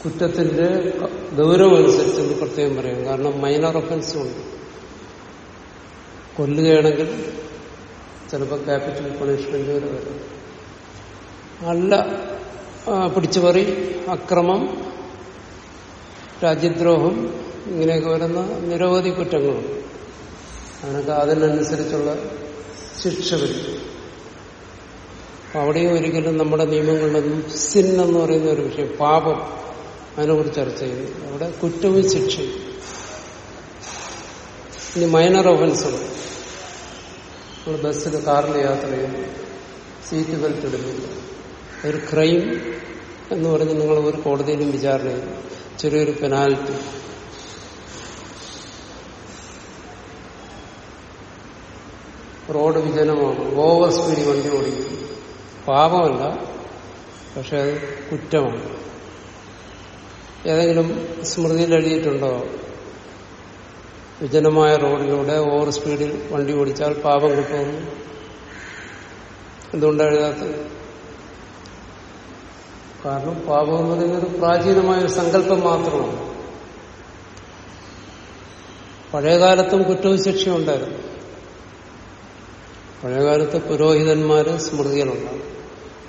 കുറ്റത്തിന്റെ ഗൗരവം അനുസരിച്ച് പ്രത്യേകം പറയും? കാരണം മൈനർ ഒഫൻസും ഉണ്ട്. കൊല്ലുകയാണെങ്കിൽ ചിലപ്പോൾ ക്യാപിറ്റൽ പണിഷ്മെന്റ് വരെ വരും. നല്ല പിടിച്ചുപറി അക്രമം രാജ്യദ്രോഹം ഇങ്ങനെയൊക്കെ വരുന്ന നിരവധി കുറ്റങ്ങളുണ്ട് അതിനൊക്കെ അതിനനുസരിച്ചുള്ള ശിക്ഷ വരും. അവിടെയും ഒരിക്കലും നമ്മുടെ നിയമങ്ങളിലൊന്നും സിൻ എന്ന് പറയുന്ന ഒരു വിഷയം പാപം അതിനെക്കുറിച്ച് ചർച്ച ചെയ്യുന്നു. അവിടെ കുറ്റവും ശിക്ഷയും. ഇനി മൈനർ ഒഫൻസുകൾ നമ്മൾ ബസ്സിൽ കാറിൽ യാത്ര ചെയ്യുന്നു സീറ്റ് ബെൽറ്റ് ഇടുന്നില്ല ഒരു ക്രൈം എന്ന് പറഞ്ഞ് നിങ്ങൾ ഒരു കോടതിയിലും വിചാരണ ചെയ്യും. ചെറിയൊരു പെനാൽറ്റി റോഡ് വിജനമാണ്. ഓവർ സ്പീഡ് വണ്ടി ഓടിക്കും. പാപമല്ല പക്ഷെ അത് കുറ്റമാണ്. ഏതെങ്കിലും സ്മൃതിയിൽ എഴുതിയിട്ടുണ്ടോ? വിജനമായ റോഡിലൂടെ ഓവർ സ്പീഡിൽ വണ്ടി ഓടിച്ചാൽ പാപം കിട്ടുമെന്ന്. എന്തുകൊണ്ടാണ് എഴുതാത്തത്? കാരണം പാപം എന്ന് പറയുന്നത് പ്രാചീനമായ ഒരു സങ്കല്പം മാത്രമാണ്. പഴയകാലത്തും കുറ്റവും ശിക്ഷയും ഉണ്ടായിരുന്നു. പഴയകാലത്ത് പുരോഹിതന്മാര് സ്മൃതികളുണ്ടാകും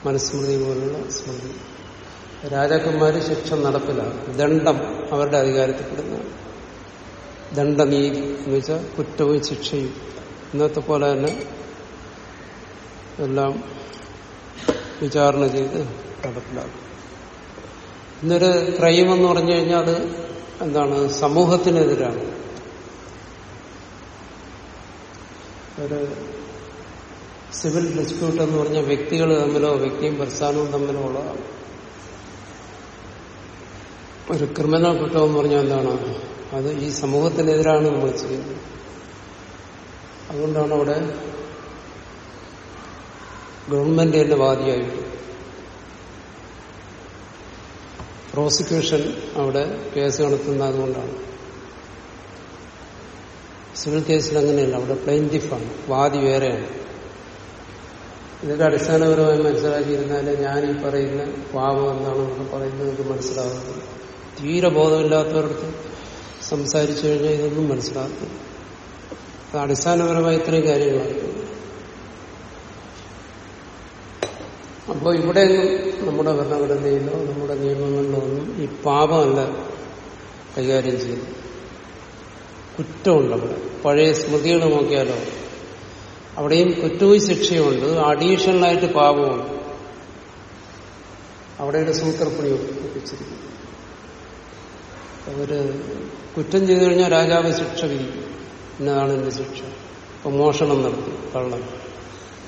മനുസ്മൃതി പോലുള്ള സ്മൃതി. രാജാക്കന്മാര് ശിക്ഷ നടപ്പിലാകും ദണ്ഡം അവരുടെ അധികാരത്തിൽപ്പെടുന്നതാണ് ദണ്ഡനീതി എന്ന് വെച്ചാൽ കുറ്റവും ശിക്ഷയും. ഇന്നത്തെ പോലെ തന്നെ എല്ലാം വിചാരണ ചെയ്ത് നടപ്പിലാക്കും. ഇന്നൊരു ക്രൈം എന്ന് പറഞ്ഞു കഴിഞ്ഞാൽ അത് എന്താണ്? സമൂഹത്തിനെതിരാണ്. ഒരു സിവിൽ ഡിസ്പ്യൂട്ട് എന്ന് പറഞ്ഞ വ്യക്തികൾ തമ്മിലോ വ്യക്തിയും പ്രസ്ഥാനവും തമ്മിലോ ഉള്ളതാണ്. ഒരു ക്രിമിനൽ കുറ്റം എന്ന് പറഞ്ഞാൽ എന്താണ്? അത് ഈ സമൂഹത്തിനെതിരാണ് നമ്മൾ ചെയ്യുന്നത്. അതുകൊണ്ടാണ് അവിടെ ഗവൺമെന്റ് തന്നെ വാദിയായിട്ട് പ്രോസിക്യൂഷൻ അവിടെ കേസ് കണക്കുന്നതുകൊണ്ടാണ് സിവിൽ കേസിൽ അങ്ങനെയല്ല അവിടെ പ്ലെയിന്റിഫാണ് വാദി വേറെയാണ്. ഇതൊക്കെ അടിസ്ഥാനപരമായി മനസ്സിലാക്കിയിരുന്നാലേ ഞാൻ ഈ പറയുന്ന പാപം എന്താണെന്നൊക്കെ പറയുന്നത് മനസ്സിലാകുന്നത് തീരെ ബോധമില്ലാത്തവർക്ക് സംസാരിച്ചു കഴിഞ്ഞാൽ ഇതൊന്നും മനസ്സിലാക്കും അത് അടിസ്ഥാനപരമായി ഇത്രയും കാര്യങ്ങളാണ്. അപ്പോൾ ഇവിടെയൊന്നും നമ്മുടെ ഭരണഘടനയിലോ നമ്മുടെ നിയമങ്ങളിലോ ഒന്നും ഈ പാപമല്ല കൈകാര്യം ചെയ്യുന്നു കുറ്റമുണ്ട് അവിടെ പഴയ സ്മൃതികൾ നോക്കിയാലോ അവിടെയും കുറ്റവും ശിക്ഷയുണ്ട് അഡീഷണലായിട്ട് പാപമുണ്ട്. അവിടെയുടെ സൂത്രപ്പണി ഒപ്പിച്ചിരിക്കുന്നു. അവർ കുറ്റം ചെയ്തു കഴിഞ്ഞാൽ രാജാവ് ശിക്ഷ വിധിക്കും. ഇന്നതാണ് എന്റെ ശിക്ഷ. ഇപ്പൊ മോഷണം നടത്തി കള്ളം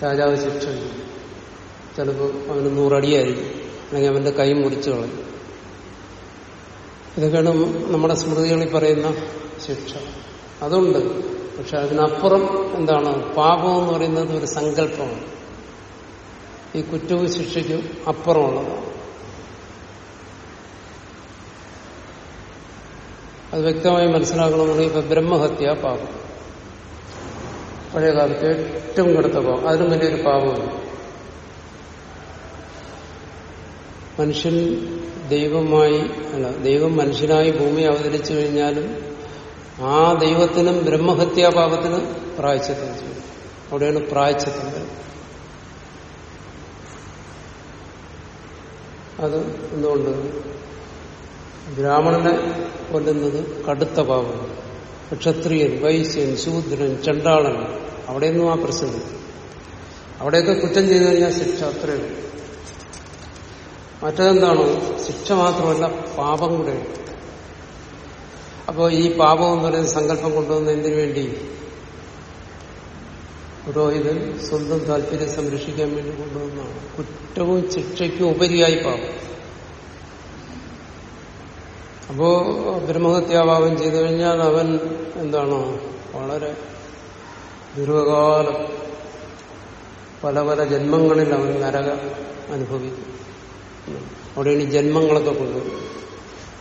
രാജാവ് ശിക്ഷ വിധിക്കും. ചിലപ്പോൾ അവന് നൂറടിയായിരിക്കും. അല്ലെങ്കിൽ അവന്റെ കൈ മുറിച്ചു കളയും. ഇതൊക്കെയാണ് നമ്മുടെ സ്മൃതികളിൽ പറയുന്ന ശിക്ഷ. അതുണ്ട്. പക്ഷെ അതിനപ്പുറം എന്താണ്? പാപം എന്ന് പറയുന്നത് ഒരു സങ്കല്പമാണ്. ഈ കുറ്റവും ശിക്ഷയ്ക്കും അപ്പുറമുള്ളതാണ്. അത് വ്യക്തമായി മനസ്സിലാക്കണമെന്നുണ്ടെങ്കിൽ ഇപ്പൊ ബ്രഹ്മഹത്യ പാപം. പഴയ കാലത്ത് ഏറ്റവും കടുത്ത പാപം. അതിനും വലിയൊരു പാപമാണ് മനുഷ്യൻ ദൈവമായി അല്ല ദൈവം മനുഷ്യനായി ഭൂമി അവതരിച്ചു കഴിഞ്ഞാലും ആ ദൈവത്തിനും ബ്രഹ്മഹത്യാപാപത്തിന് പ്രായച്ചത്തം ചെയ്യും അവിടെയാണ് പ്രായച്ചത്തം വരുന്നത് അത് എന്തുകൊണ്ട്? ബ്രാഹ്മണനെ കൊല്ലുന്നത് കടുത്ത പാപം. ക്ഷത്രിയൻ വൈശ്യൻ ശൂദ്രൻ ചണ്ടാളൻ അവിടെയൊന്നും ആ പ്രശ്നം അവിടെയൊക്കെ കുറ്റം ചെയ്തു കഴിഞ്ഞാൽ ശിക്ഷ അത്രയുള്ളൂ. മറ്റതെന്താണ്? ശിക്ഷ മാത്രമല്ല പാപം കൂടെ. അപ്പോൾ ഈ പാപം എന്ന് പറയുന്ന സങ്കല്പം കൊണ്ടുവന്ന എന്തിനു വേണ്ടി? പുരോഹിതൻ സ്വന്തം താല്പര്യം സംരക്ഷിക്കാൻ വേണ്ടി കൊണ്ടുവന്നതാണ്. കുറ്റവും ശിക്ഷയ്ക്കും ഉപരിയായി പാപം. അപ്പോ ബ്രഹ്മഹത്യാഭാവം ചെയ്തു കഴിഞ്ഞാൽ അവൻ എന്താണ്? വളരെ ദീർഘകാലം പല പല ജന്മങ്ങളിൽ അവൻ നരക അനുഭവിക്കും. അവിടെയാണ് ഈ ജന്മങ്ങളൊക്കെ കൊണ്ടുവരും.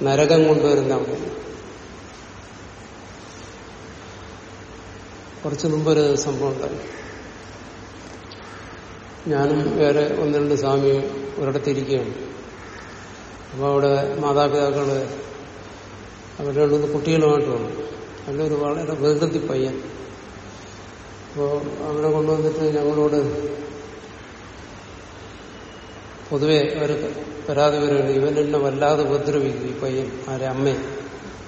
നരകം കൊണ്ടുവരുന്ന അവിടെ കുറച്ചു മുമ്പൊരു സംഭവം ഉണ്ടായി. ഞാനും വേറെ ഒന്ന് രണ്ട് സ്വാമി ഒരിടത്തിരിക്കുകയാണ് അപ്പോൾ അവിടെ മാതാപിതാക്കൾ അവരുടെ രണ്ടുമൂന്ന് കുട്ടികളുമായിട്ട് വന്നു. അതിലൊരു വളരെ വേഗത്തിൽ പയ്യൻ. അപ്പോൾ അവരെ കൊണ്ടുവന്നിട്ട് ഞങ്ങളോട് പൊതുവെ അവർ പരാതി വരുകയാണ് ഇവൻ എന്നെ വല്ലാതെ ഉപദ്രവിക്കും ഈ പയ്യൻ ആരെ അമ്മയെ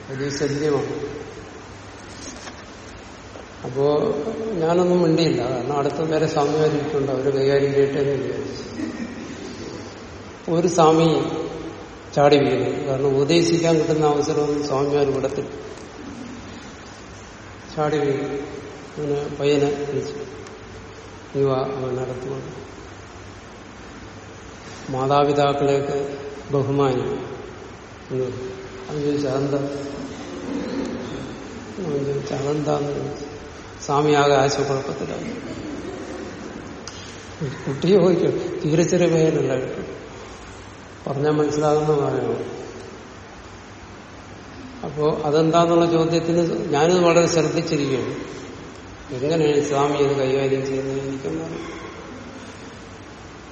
വലിയ ശല്യമാണ്. അപ്പോ ഞാനൊന്നും മിണ്ടിയില്ല. കാരണം അടുത്ത വേറെ സ്വാമിമാരിട്ടുണ്ട് അവർ കൈകാര്യം ചെയ്യട്ടെന്ന് വിചാരിച്ചു. ഒരു സ്വാമി ചാടി വീണു കാരണം ഉപദേശിക്കാൻ കിട്ടുന്ന അവസരമൊന്നും സ്വാമിമാർ വിടത്തില്ല. ചാടി വീണു അവന് പയ്യനെ യുവ അവനടുത്തുകൊണ്ട് മാതാപിതാക്കളെയൊക്കെ ബഹുമാനി എന്ന് അത് ചോദിച്ചു അതെന്താ? അവൻ ചോദിച്ചു അതെന്താന്ന്? ചോദിച്ചു സ്വാമി ആകെ ആശയക്കുഴപ്പത്തിലായി. കുട്ടിയെ ചോദിക്കും തീരെ ചെറിയ പയ്യനല്ല കേട്ടോ. പറഞ്ഞാൽ മനസ്സിലാകുന്ന കാര്യമാണ്. അപ്പോ അതെന്താന്നുള്ള ചോദ്യത്തിന് ഞാനിത് വളരെ ശ്രദ്ധിച്ചിരിക്കുകയാണ്. എങ്ങനെയാണ് സ്വാമി ഇത് കൈകാര്യം ചെയ്യുന്നത് എനിക്കൊന്നും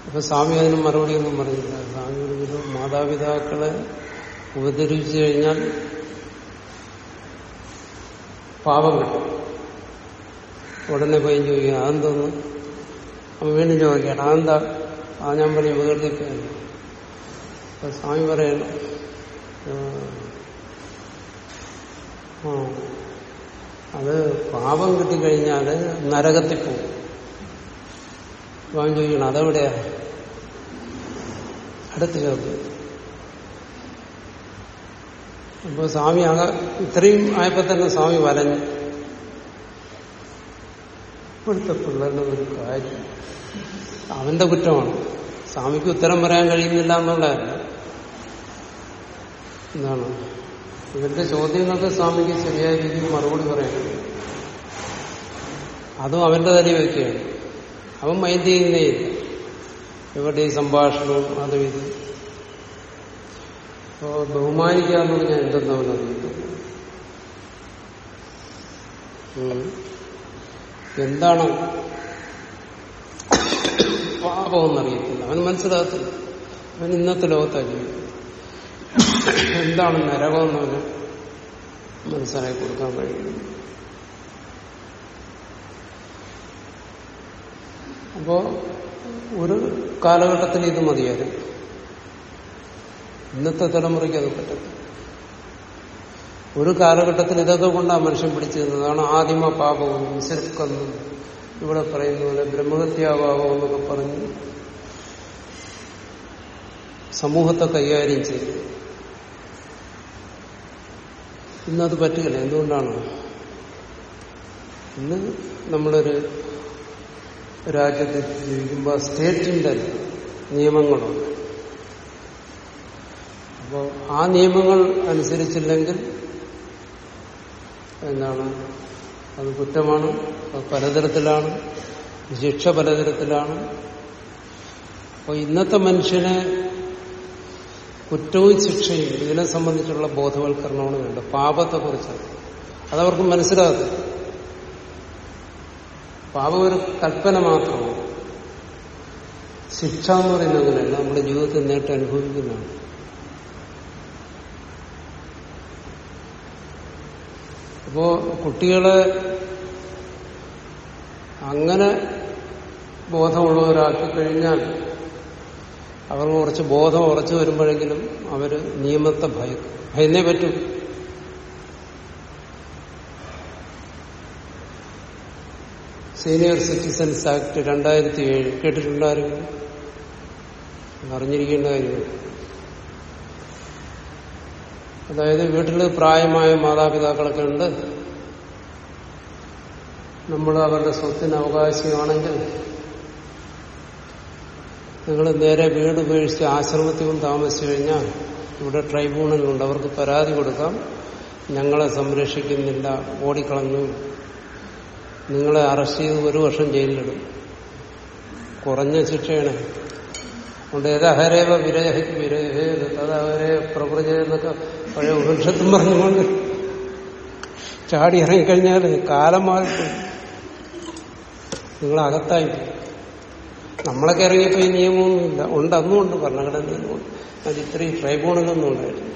അപ്പൊ സ്വാമി അതിന് മറുപടി ഒന്നും പറഞ്ഞില്ല. സ്വാമി ഒരു മാതാപിതാക്കളെ ഉപദ്രവിച്ചു കഴിഞ്ഞാൽ പാപം കിട്ടും. ഉടനെ പോയി ചോദിക്കുക അതെന്തോന്നു? അപ്പൊ വീണ്ടും ചോദിക്കണം അതെന്താ? ആ ഞാൻ പറയും വികൃതിക്കാണ് അപ്പൊ സ്വാമി പറയണം ആ അത് പാപം കിട്ടിക്കഴിഞ്ഞാൽ നരകത്തിൽ പോകും. സ്വാമി ചോദിക്കണം അതെവിടെയാ? അടുത്ത ചോദ്യം അപ്പൊ സ്വാമി ആകെ ഇത്രയും ആയപ്പോ തന്നെ സ്വാമി വലഞ്ഞു. ഇപ്പോഴത്തെ പിള്ളേരുടെ ഒരു കാര്യം. അവന്റെ കുറ്റമാണ്. സ്വാമിക്ക് ഉത്തരം പറയാൻ കഴിയുന്നില്ല എന്നുള്ളതല്ല. എന്താണ് ഇവരുടെ ചോദ്യങ്ങൾക്ക് സ്വാമിക്ക് ശരിയായ രീതിയിൽ മറുപടി പറയണം അതും അവന്റെ തലയിൽ വയ്ക്കുകയാണ് അവൻ മൈൻഡ് ചെയ്യുന്നേ ഇവരുടെ ഈ സംഭാഷണവും അതും ഇത്. അപ്പോ ബഹുമാനിക്കുക എന്ന് പറഞ്ഞാൽ എന്താണ് പാപമെന്നറിയത്തില്ല അവൻ മനസ്സിലാകത്തില്ല. അവൻ ഇന്നത്തെ ലോകത്താണ് എന്താണ് നരകമെന്ന് അവന് മനസ്സിലാക്കി കൊടുക്കാൻ കഴിയുന്നു അപ്പോ ഒരു കാലഘട്ടത്തിൽ ഇത് മതിയായിരുന്നു. ഇന്നത്തെ തലമുറയ്ക്ക് അത് പറ്റത്തില്ല. ഒരു കാലഘട്ടത്തിൽ ഇതൊക്കെ കൊണ്ടാണ് മനുഷ്യൻ പിടിച്ചു തന്നതാണ് ആദിമ പാപവും വിസർക്കെന്നും ഇവിടെ പറയുന്ന പോലെ ബ്രഹ്മഹത്യാഭാവം എന്നൊക്കെ പറഞ്ഞ് സമൂഹത്തെ കൈകാര്യം ചെയ്തു. ഇന്നത് പറ്റുകയില്ല എന്തുകൊണ്ടാണ്? ഇന്ന് നമ്മളൊരു രാജ്യത്ത് ജീവിക്കുമ്പോൾ സ്റ്റേറ്റിന്റെ നിയമങ്ങളുണ്ട്. അപ്പോൾ ആ നിയമങ്ങൾ അനുസരിച്ചില്ലെങ്കിൽ എന്താണ്? അത് കുറ്റമാണ്. അത് പലതരത്തിലാണ്. ശിക്ഷ പലതരത്തിലാണ്. അപ്പോൾ ഇന്നത്തെ മനുഷ്യനെ കുറ്റവും ശിക്ഷയും ഇതിനെ സംബന്ധിച്ചുള്ള ബോധവൽക്കരണമാണ് വേണ്ടത്. പാപത്തെക്കുറിച്ചാണ്. അതവർക്ക് മനസ്സിലാകത്തില്ല. പാപം ഒരു കൽപ്പന മാത്രമാണ്. ശിക്ഷ എന്ന് പറയുന്നത് അങ്ങനെയല്ല. നമ്മുടെ ജീവിതത്തിൽ നേട്ടം അനുഭവിക്കുന്നതാണ്. അപ്പോ കുട്ടികളെ അങ്ങനെ ബോധമുള്ളവരാക്കി കഴിഞ്ഞാൽ അവർക്ക് കുറച്ച് ബോധം ഉറച്ചു വരുമ്പോഴെങ്കിലും അവർ നിയമത്തെ ഭയക്കും ഭയന്നേ പറ്റൂ. സീനിയർ സിറ്റിസൺസ് ആക്ട് രണ്ടായിരത്തി ഏഴ് കേട്ടിട്ടുണ്ടായിരുന്നു അറിഞ്ഞിരിക്കേണ്ട കാര്യമാണ് അതായത് വീട്ടിൽ പ്രായമായ മാതാപിതാക്കളൊക്കെ ഉണ്ട്. നമ്മൾ അവരുടെ സ്വത്തിന് അവകാശമാണെങ്കിൽ നിങ്ങൾ നേരെ വീട് ഉപേക്ഷിച്ച് ആശ്രമത്തിൽ കൊണ്ട് താമസിച്ചു കഴിഞ്ഞാൽ ഇവിടെ ട്രൈബ്യൂണലുണ്ട്. അവർക്ക് പരാതി കൊടുക്കാം. ഞങ്ങളെ സംരക്ഷിക്കുന്നില്ല. ഓടിക്കളഞ്ഞു. നിങ്ങളെ അറസ്റ്റ് ചെയ്ത് ഒരു വർഷം ജയിലിലിടും. കുറഞ്ഞ ശിക്ഷയാണ്. അതുകൊണ്ട് ഏതഹരേവ വിരഹ വിരഹേ അത് അവരെ എന്നൊക്കെ പഴയ ഉപനിഷത്തും പറഞ്ഞുകൊണ്ട് ചാടി ഇറങ്ങിക്കഴിഞ്ഞാൽ കാലം മാറിപ്പോയി. പോയി. നമ്മളൊക്കെ ഇറങ്ങിയപ്പോ ഈ നിയമമൊന്നുമില്ല ഉണ്ട് അന്നും ഉണ്ട് നിയമമുണ്ട് അത് ഇത്രയും ട്രൈബ്യൂണലൊന്നും ഉണ്ടായിരുന്നു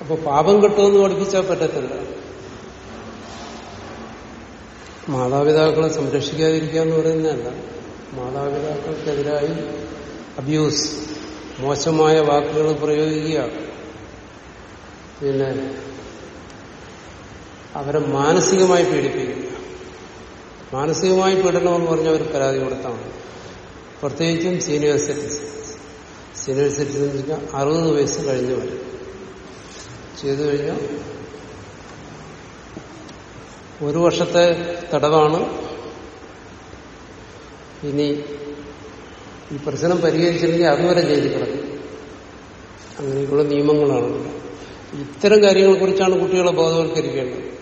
അപ്പൊ പാപം കിട്ടുമെന്ന് പഠിപ്പിച്ചാൽ പറ്റത്തില്ല. മാതാപിതാക്കളെ സംരക്ഷിക്കാതിരിക്കുക എന്ന് പറയുന്നതല്ല. മാതാപിതാക്കൾക്കെതിരായി അബ്യൂസ് മോശമായ വാക്കുകൾ പ്രയോഗിക്കുക. പിന്നെ അവരെ മാനസികമായി പീഡിപ്പിക്കുക. മാനസികമായി പീഡനമെന്ന് പറഞ്ഞ ഒരു പരാതി കൊടുത്താണ്. പ്രത്യേകിച്ചും സീനിയർ സിറ്റിസൺ സീനിയർ സിറ്റിസൺസിന് അറുപത് വയസ്സ് കഴിഞ്ഞു വരും. ചെയ്തു കഴിഞ്ഞാൽ ഒരു വർഷത്തെ തടവാണ്. ഇനി ഈ പ്രശ്നം പരിഹരിച്ചില്ലെങ്കിൽ അതുവരെ ജയിലിൽ കിടക്കും. അങ്ങനെയൊക്കെയുള്ള നിയമങ്ങളാണ്. ഇത്തരം കാര്യങ്ങളെക്കുറിച്ചാണ് കുട്ടികളെ ബോധവൽക്കരിക്കേണ്ടത്.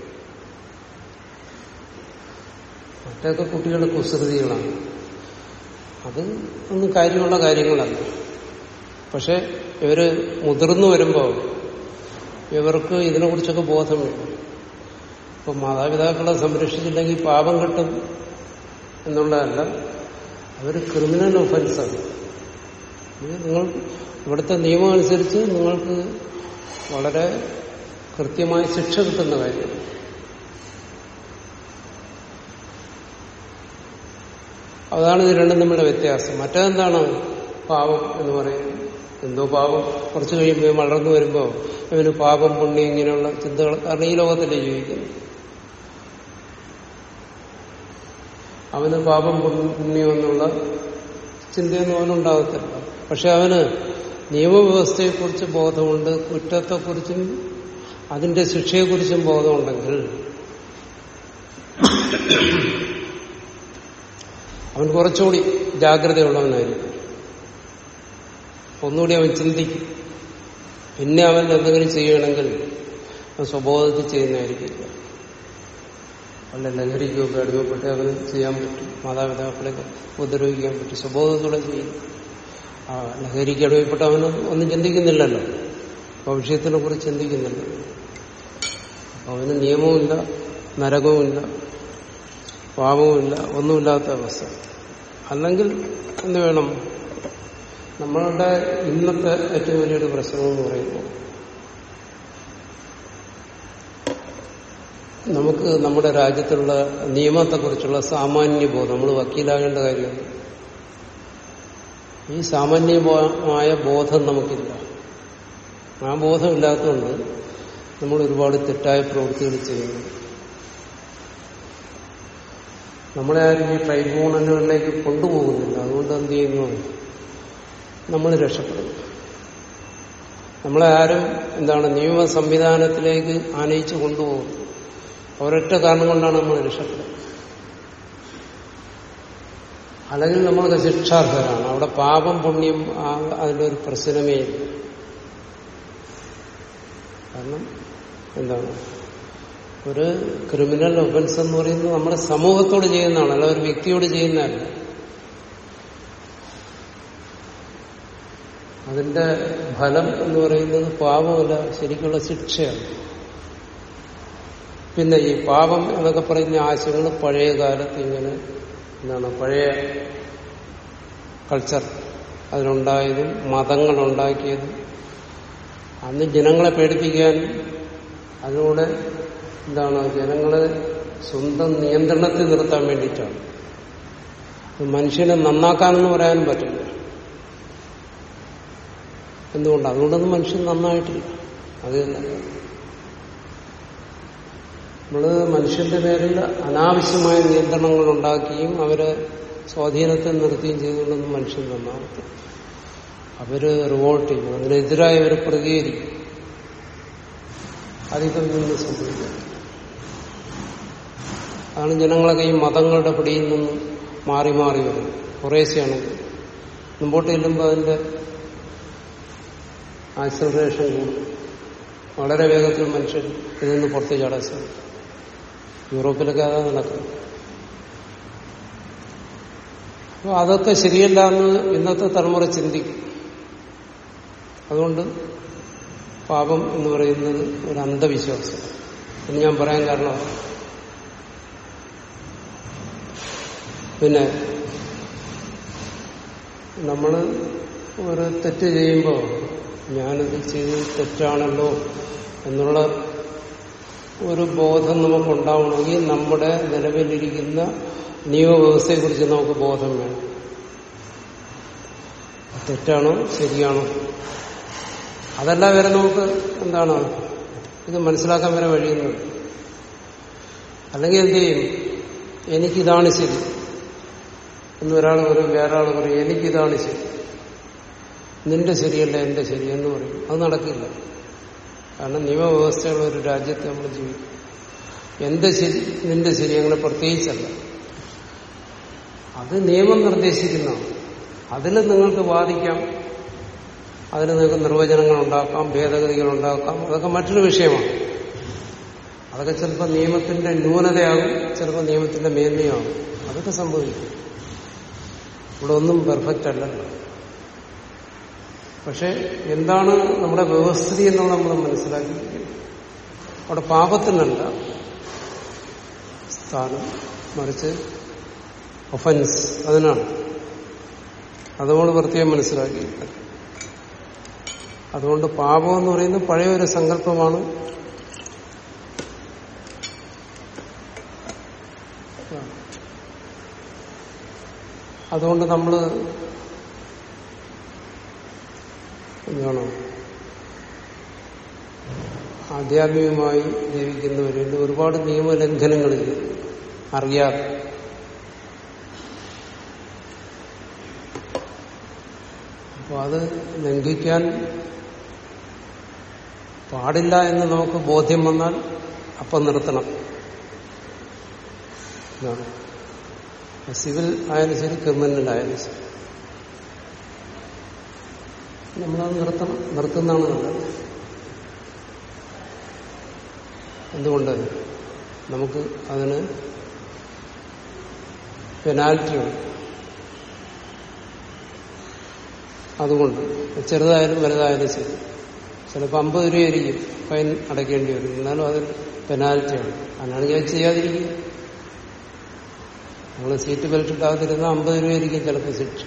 മറ്റൊക്കെ കുട്ടികളുടെ കുസൃതികളാണ്. അത് ഒന്നും കാര്യമുള്ള കാര്യങ്ങളല്ല. പക്ഷെ ഇവർ മുതിർന്നു വരുമ്പോൾ ഇവർക്ക് ഇതിനെക്കുറിച്ചൊക്കെ ബോധം വേണം ഇപ്പൊ മാതാപിതാക്കളെ സംരക്ഷിച്ചില്ലെങ്കിൽ പാപം കിട്ടും എന്നുള്ളതല്ല അതൊരു ക്രിമിനൽ ഒഫൻസാണ് നിങ്ങൾ ഇവിടുത്തെ നിയമം അനുസരിച്ച് നിങ്ങൾക്ക് വളരെ കൃത്യമായ ശിക്ഷ കിട്ടുന്ന കാര്യമാണ്. അതാണ് ഇത് രണ്ടും തമ്മിലുള്ള വ്യത്യാസം. മറ്റേതെന്താണ് പാപം എന്ന് പറയുന്നത്? എന്തോ പാപം? കുറച്ച് കഴിയുമ്പോൾ വളർന്നു വരുമ്പോൾ ഇവന് പാപം പുണ്യം ഇങ്ങനെയുള്ള ചിന്തകൾ കാരണം ഈ ലോകത്തിലേ ജീവിക്കുന്നു അവന് പാപം പുണ്യം എന്നുള്ള ചിന്തയൊന്നും അവനുണ്ടാകത്തില്ല. പക്ഷെ അവന് നിയമവ്യവസ്ഥയെക്കുറിച്ച് ബോധമുണ്ട് കുറ്റത്തെക്കുറിച്ചും അതിന്റെ ശിക്ഷയെക്കുറിച്ചും ബോധമുണ്ടെങ്കിൽ അവൻ കുറച്ചുകൂടി ജാഗ്രതയുള്ളവനായിരിക്കും. ഒന്നുകൂടി അവൻ ചിന്തിക്കും. പിന്നെ അവൻ എന്തെങ്കിലും ചെയ്യണമെങ്കിൽ അവൻ സ്വബോധത്തിൽ ചെയ്യുന്നതായിരിക്കില്ല വല്ല ലഹരിക്കൊക്കെ അടിമപ്പെട്ട് അവന് ചെയ്യാൻ പറ്റും. മാതാപിതാക്കളെ ഉപദ്രവിക്കാൻ പറ്റും. സ്വബോധത്തോടെ ചെയ്യും. ആ ലഹരിക്ക് അടിമപ്പെട്ട് അവനും ഒന്നും ചിന്തിക്കുന്നില്ലല്ലോ. ഭവിഷ്യത്തിനെ കുറിച്ച് ചിന്തിക്കുന്നില്ല. അവന് നിയമവുമില്ല നരകവുമില്ല. പാപവുമില്ല ഒന്നുമില്ലാത്ത അവസ്ഥ. അല്ലെങ്കിൽ എന്ത് വേണം? നമ്മളുടെ ഇന്നത്തെ ഏറ്റവും വലിയൊരു പ്രശ്നം എന്ന് പറയുമ്പോൾ നമുക്ക് നമ്മുടെ രാജ്യത്തുള്ള നിയമത്തെക്കുറിച്ചുള്ള സാമാന്യ ബോധം നമ്മൾ വക്കീലാകേണ്ട കാര്യമാണ് ഈ സാമാന്യമായ ബോധം നമുക്കില്ല. ആ ബോധമില്ലാത്തതുകൊണ്ട് നമ്മൾ ഒരുപാട് തെറ്റായ പ്രവൃത്തികൾ ചെയ്യുന്നു. നമ്മളെ ആരും ഈ ട്രൈബ്യൂണലുകളിലേക്ക് കൊണ്ടുപോകുന്നില്ല. അതുകൊണ്ട് എന്ത് ചെയ്യുന്നു? നമ്മൾ രക്ഷപ്പെടുന്നു. നമ്മളെ ആരും എന്താണ് നിയമ സംവിധാനത്തിലേക്ക് ആനയിച്ചു കൊണ്ടുപോകുന്നു. ഒരൊറ്റ കാരണം കൊണ്ടാണ് നമ്മൾ രക്ഷപ്പെടുന്നത്. അല്ലെങ്കിൽ നമ്മൾക്ക് ശിക്ഷാർഹരാണ് അവിടെ പാപം പുണ്യം അതിന്റെ ഒരു പ്രശ്നമേ ഇല്ല. കാരണം എന്താണ്? ഒരു ക്രിമിനൽ ഒഫൻസ് എന്ന് പറയുന്നത് നമ്മുടെ സമൂഹത്തോട് ചെയ്യുന്നതാണ് അല്ല ഒരു വ്യക്തിയോട് ചെയ്യുന്നതല്ല. അതിന്റെ ഫലം എന്ന് പറയുന്നത് പാപമല്ല ശരിക്കുള്ള ശിക്ഷയാണ്. പിന്നെ ഈ പാപം എന്നൊക്കെ പറയുന്ന ആശയങ്ങൾ പഴയ കാലത്ത് ഇങ്ങനെ എന്താണ് പഴയ കൾച്ചർ അതിലുണ്ടായതും മതങ്ങളുണ്ടാക്കിയതും അന്ന് ജനങ്ങളെ പേടിപ്പിക്കാൻ അതിലൂടെ എന്താണ് ജനങ്ങളെ സ്വന്തം നിയന്ത്രണത്തിൽ നിർത്താൻ വേണ്ടിയിട്ടാണ്. മനുഷ്യനെ നന്നാക്കാനെന്ന് പറയാനും പറ്റില്ല. എന്തുകൊണ്ട്? അതുകൊണ്ടൊന്നും മനുഷ്യൻ നന്നായിട്ടില്ല. അത് നമ്മൾ മനുഷ്യന്റെ പേരിൽ അനാവശ്യമായ നിയന്ത്രണങ്ങൾ ഉണ്ടാക്കുകയും അവരെ സ്വാധീനത്തിൽ നിർത്തുകയും ചെയ്തുകൊണ്ടൊന്നും മനുഷ്യൻ നന്നാവത്തില്ല. അവർ റിവോൾട്ട് ചെയ്യും. അതിനെതിരായി അവർ പ്രതികരിക്കും. അതിപ്പം നിന്ന് സംഭവിക്കും അതാണ് ജനങ്ങളൊക്കെ ഈ മതങ്ങളുടെ പിടിയിൽ നിന്ന് മാറി മാറി വരും കുറേശ്ശെയാണെങ്കിൽ മുമ്പോട്ട് ചെല്ലുമ്പോൾ അതിന്റെ ആക്സലറേഷൻ വളരെ വേഗത്തിൽ മനുഷ്യൻ ഇതിൽ നിന്ന് പുറത്ത് ചാടാൻ സാധിക്കും യൂറോപ്പിലൊക്കെ അതാ നടക്കുന്നത്. അപ്പോൾ അതൊക്കെ ശരിയല്ല എന്ന് ഇന്നത്തെ തലമുറ ചിന്തിക്കും. അതുകൊണ്ട് പാപം എന്ന് പറയുന്നത് ഒരു അന്ധവിശ്വാസം. എന്ന് ഞാൻ പറയാൻ കാരണം പിന്നെ നമ്മൾ ഒരു തെറ്റ് ചെയ്യുമ്പോൾ ഞാനിത് ചെയ്ത് തെറ്റാണല്ലോ എന്നുള്ള ഒരു ബോധം നമുക്കുണ്ടാവണമെങ്കിൽ നമ്മുടെ നിലവിലിരിക്കുന്ന നിയമവ്യവസ്ഥയെക്കുറിച്ച് നമുക്ക് ബോധം വേണം. തെറ്റാണോ ശരിയാണോ? അതല്ല വരെ നമുക്ക് എന്താണ് ഇത് മനസ്സിലാക്കാൻ വരെ വഴിയുന്നത് അല്ലെങ്കിൽ എന്ത് ചെയ്യും? എനിക്കിതാണ് ശരി. എന്ന് ഒരാൾ പറയും വേറെ ആൾ പറയും എനിക്കിതാണ് ശരി. നിന്റെ ശരിയല്ല എന്റെ ശരി എന്ന് പറയും. അത് നടക്കില്ല. കാരണം നിയമവ്യവസ്ഥയുള്ള ഒരു രാജ്യത്ത് നമ്മൾ ജീവിക്കും. എന്റെ ശരി നിന്റെ ശരി അങ്ങനെ പ്രത്യേകിച്ചല്ല. അത് നിയമം നിർദ്ദേശിക്കുന്നതാണ് അതിൽ നിങ്ങൾക്ക് വാദിക്കാം. അതിന് നിങ്ങൾക്ക് നിർവചനങ്ങൾ ഉണ്ടാക്കാം ഭേദഗതികൾ ഉണ്ടാക്കാം. അതൊക്കെ മറ്റൊരു വിഷയമാണ്. അതൊക്കെ ചിലപ്പോൾ നിയമത്തിന്റെ ന്യൂനതയാകും ചിലപ്പോൾ നിയമത്തിന്റെ മേന്മയാകും. അതൊക്കെ സംഭവിക്കും. ഇവിടെ ഒന്നും പെർഫെക്റ്റ് അല്ല. പക്ഷെ എന്താണ് നമ്മുടെ വ്യവസ്ഥിതി എന്നുള്ള നമ്മൾ മനസ്സിലാക്കിയിരിക്കുന്നത്? അവിടെ പാപത്തിനല്ല. സ്ഥാനം മറിച്ച് ഒഫൻസ് അതിനാണ്. അതുകൊണ്ട് പ്രത്യേകം മനസ്സിലാക്കിയിരിക്കുന്നത് അതുകൊണ്ട് പാപം എന്ന് പറയുന്നത് പഴയ ഒരു സങ്കല്പമാണ്. അതുകൊണ്ട് നമ്മൾ എന്താണ് ആധ്യാത്മികമായി ജീവിക്കുന്നവരുണ്ട് ഒരുപാട് നിയമലംഘനങ്ങൾ ചെയ്യും അറിയാതെ അപ്പോൾ അത് ലംഘിക്കാൻ പാടില്ല എന്ന് നമുക്ക് ബോധ്യം വന്നാൽ അപ്പം നിർത്തണം. ഇതാണ്. സിവിൽ ആയാലും ശരി ക്രിമിനൽ ആയാലും ശരി. നമ്മളത് നിർത്തണം. നിർത്തുന്നതാണ് നല്ലത്. എന്തുകൊണ്ട്? നമുക്ക് അതിന് പെനാൽറ്റി ഉണ്ട്. അതുകൊണ്ട് ചെറുതായാലും വലുതായാലും ശരി. ചിലപ്പോൾ അമ്പത് രൂപയായിരിക്കും ഫൈൻ അടയ്ക്കേണ്ടി വരും. എന്നാലും അതിൽ പെനാൽറ്റിയാണ് അങ്ങനെയാണ് ഞാൻ ചെയ്യാതിരിക്കുക. നമ്മൾ സീറ്റ് ബെൽറ്റ് ഇട്ടാതിരുന്ന അമ്പത് രൂപയായിരിക്കും ചിലപ്പോൾ ശിക്ഷ.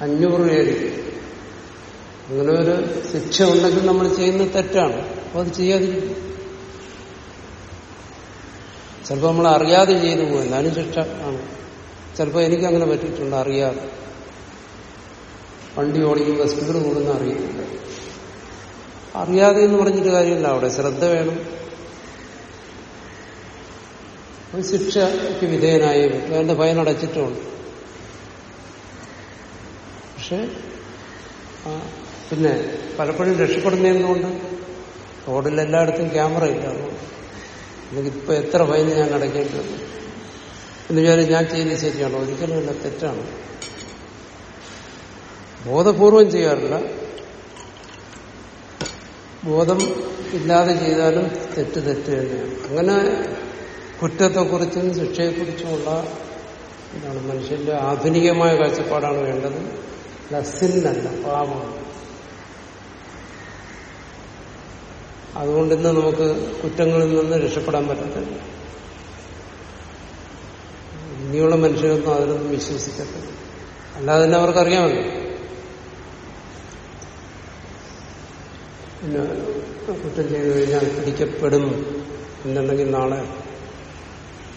അഞ്ഞൂറ് രൂപയായിരിക്കും. അങ്ങനെ ഒരു ശിക്ഷ ഉണ്ടെങ്കിൽ നമ്മൾ ചെയ്യുന്ന തെറ്റാണ്. അപ്പോൾ അത് ചെയ്യാതിരിക്കും. ചിലപ്പോൾ നമ്മൾ അറിയാതെ ചെയ്തു പോകും. എന്നാലും ശിക്ഷ ആണ്. ചിലപ്പോൾ എനിക്കങ്ങനെ പറ്റിയിട്ടുണ്ട് അറിയാതെ. വണ്ടി ഓടിക്കുമ്പോൾ സ്പീഡ് കൂടുന്ന അറിയില്ല. അറിയാതെ എന്ന് പറഞ്ഞിട്ട് കാര്യമില്ല. അവിടെ ശ്രദ്ധ വേണം. ഒരു ശിക്ഷയ്ക്ക് വിധേയനായേ പറ്റും അതിന്റെ ഫൈൻ അടച്ചിട്ടുമുണ്ട്. പക്ഷെ പിന്നെ പലപ്പോഴും രക്ഷപ്പെടുന്നതുകൊണ്ട് റോഡിൽ എല്ലായിടത്തും ക്യാമറ ഇല്ല. അതുകൊണ്ട് ഇപ്പൊ എത്ര ഫൈൻ ഞാൻ അടയ്ക്കേണ്ടത് എന്ന് വിചാരിച്ച് ഞാൻ ചെയ്യുന്നത് ശരിയാണോ. ഒരിക്കലുമല്ല തെറ്റാണ്. ബോധപൂർവം ചെയ്യാറില്ല. ബോധം ഇല്ലാതെ ചെയ്താലും തെറ്റ് തെറ്റ് തന്നെയാണ്. അങ്ങനെ കുറ്റത്തെക്കുറിച്ചും ശിക്ഷയെക്കുറിച്ചുമുള്ള എന്താണ് മനുഷ്യന്റെ ആധുനികമായ കാഴ്ചപ്പാടാണ് വേണ്ടത്. ലസ്സിനല്ല പാപമാണ്. അതുകൊണ്ട് ഇന്ന് നമുക്ക് കുറ്റങ്ങളിൽ നിന്ന് രക്ഷപ്പെടാൻ പറ്റത്തില്ല. ഇനിയുള്ള മനുഷ്യരൊന്നും അതിലൊന്നും വിശ്വസിക്കത്തില്ല. അല്ലാതെ തന്നെ അവർക്കറിയാമല്ലോ. പിന്നെ കുറ്റം ചെയ്തു കഴിഞ്ഞാൽ പിടിക്കപ്പെടും എന്നുണ്ടെങ്കിൽ നാളെ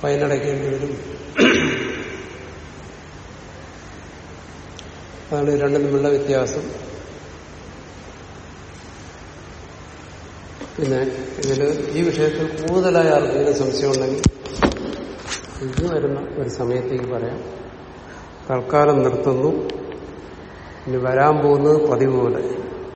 ഫൈനടയ്ക്കേണ്ടി വരും. അതാണ് രണ്ടും തമ്മിലുള്ള വ്യത്യാസം. പിന്നെ ഇതിൽ ഈ വിഷയത്തിൽ കൂടുതലായ ആർക്കെങ്കിലും സംശയമുണ്ടെങ്കിൽ ഇത് വരുന്ന ഒരു സമയത്തേക്ക് പറയാം. തൽക്കാലം നിർത്തുന്നു. ഇനി വരാൻ പോകുന്നത് പതിവ് പോലെ.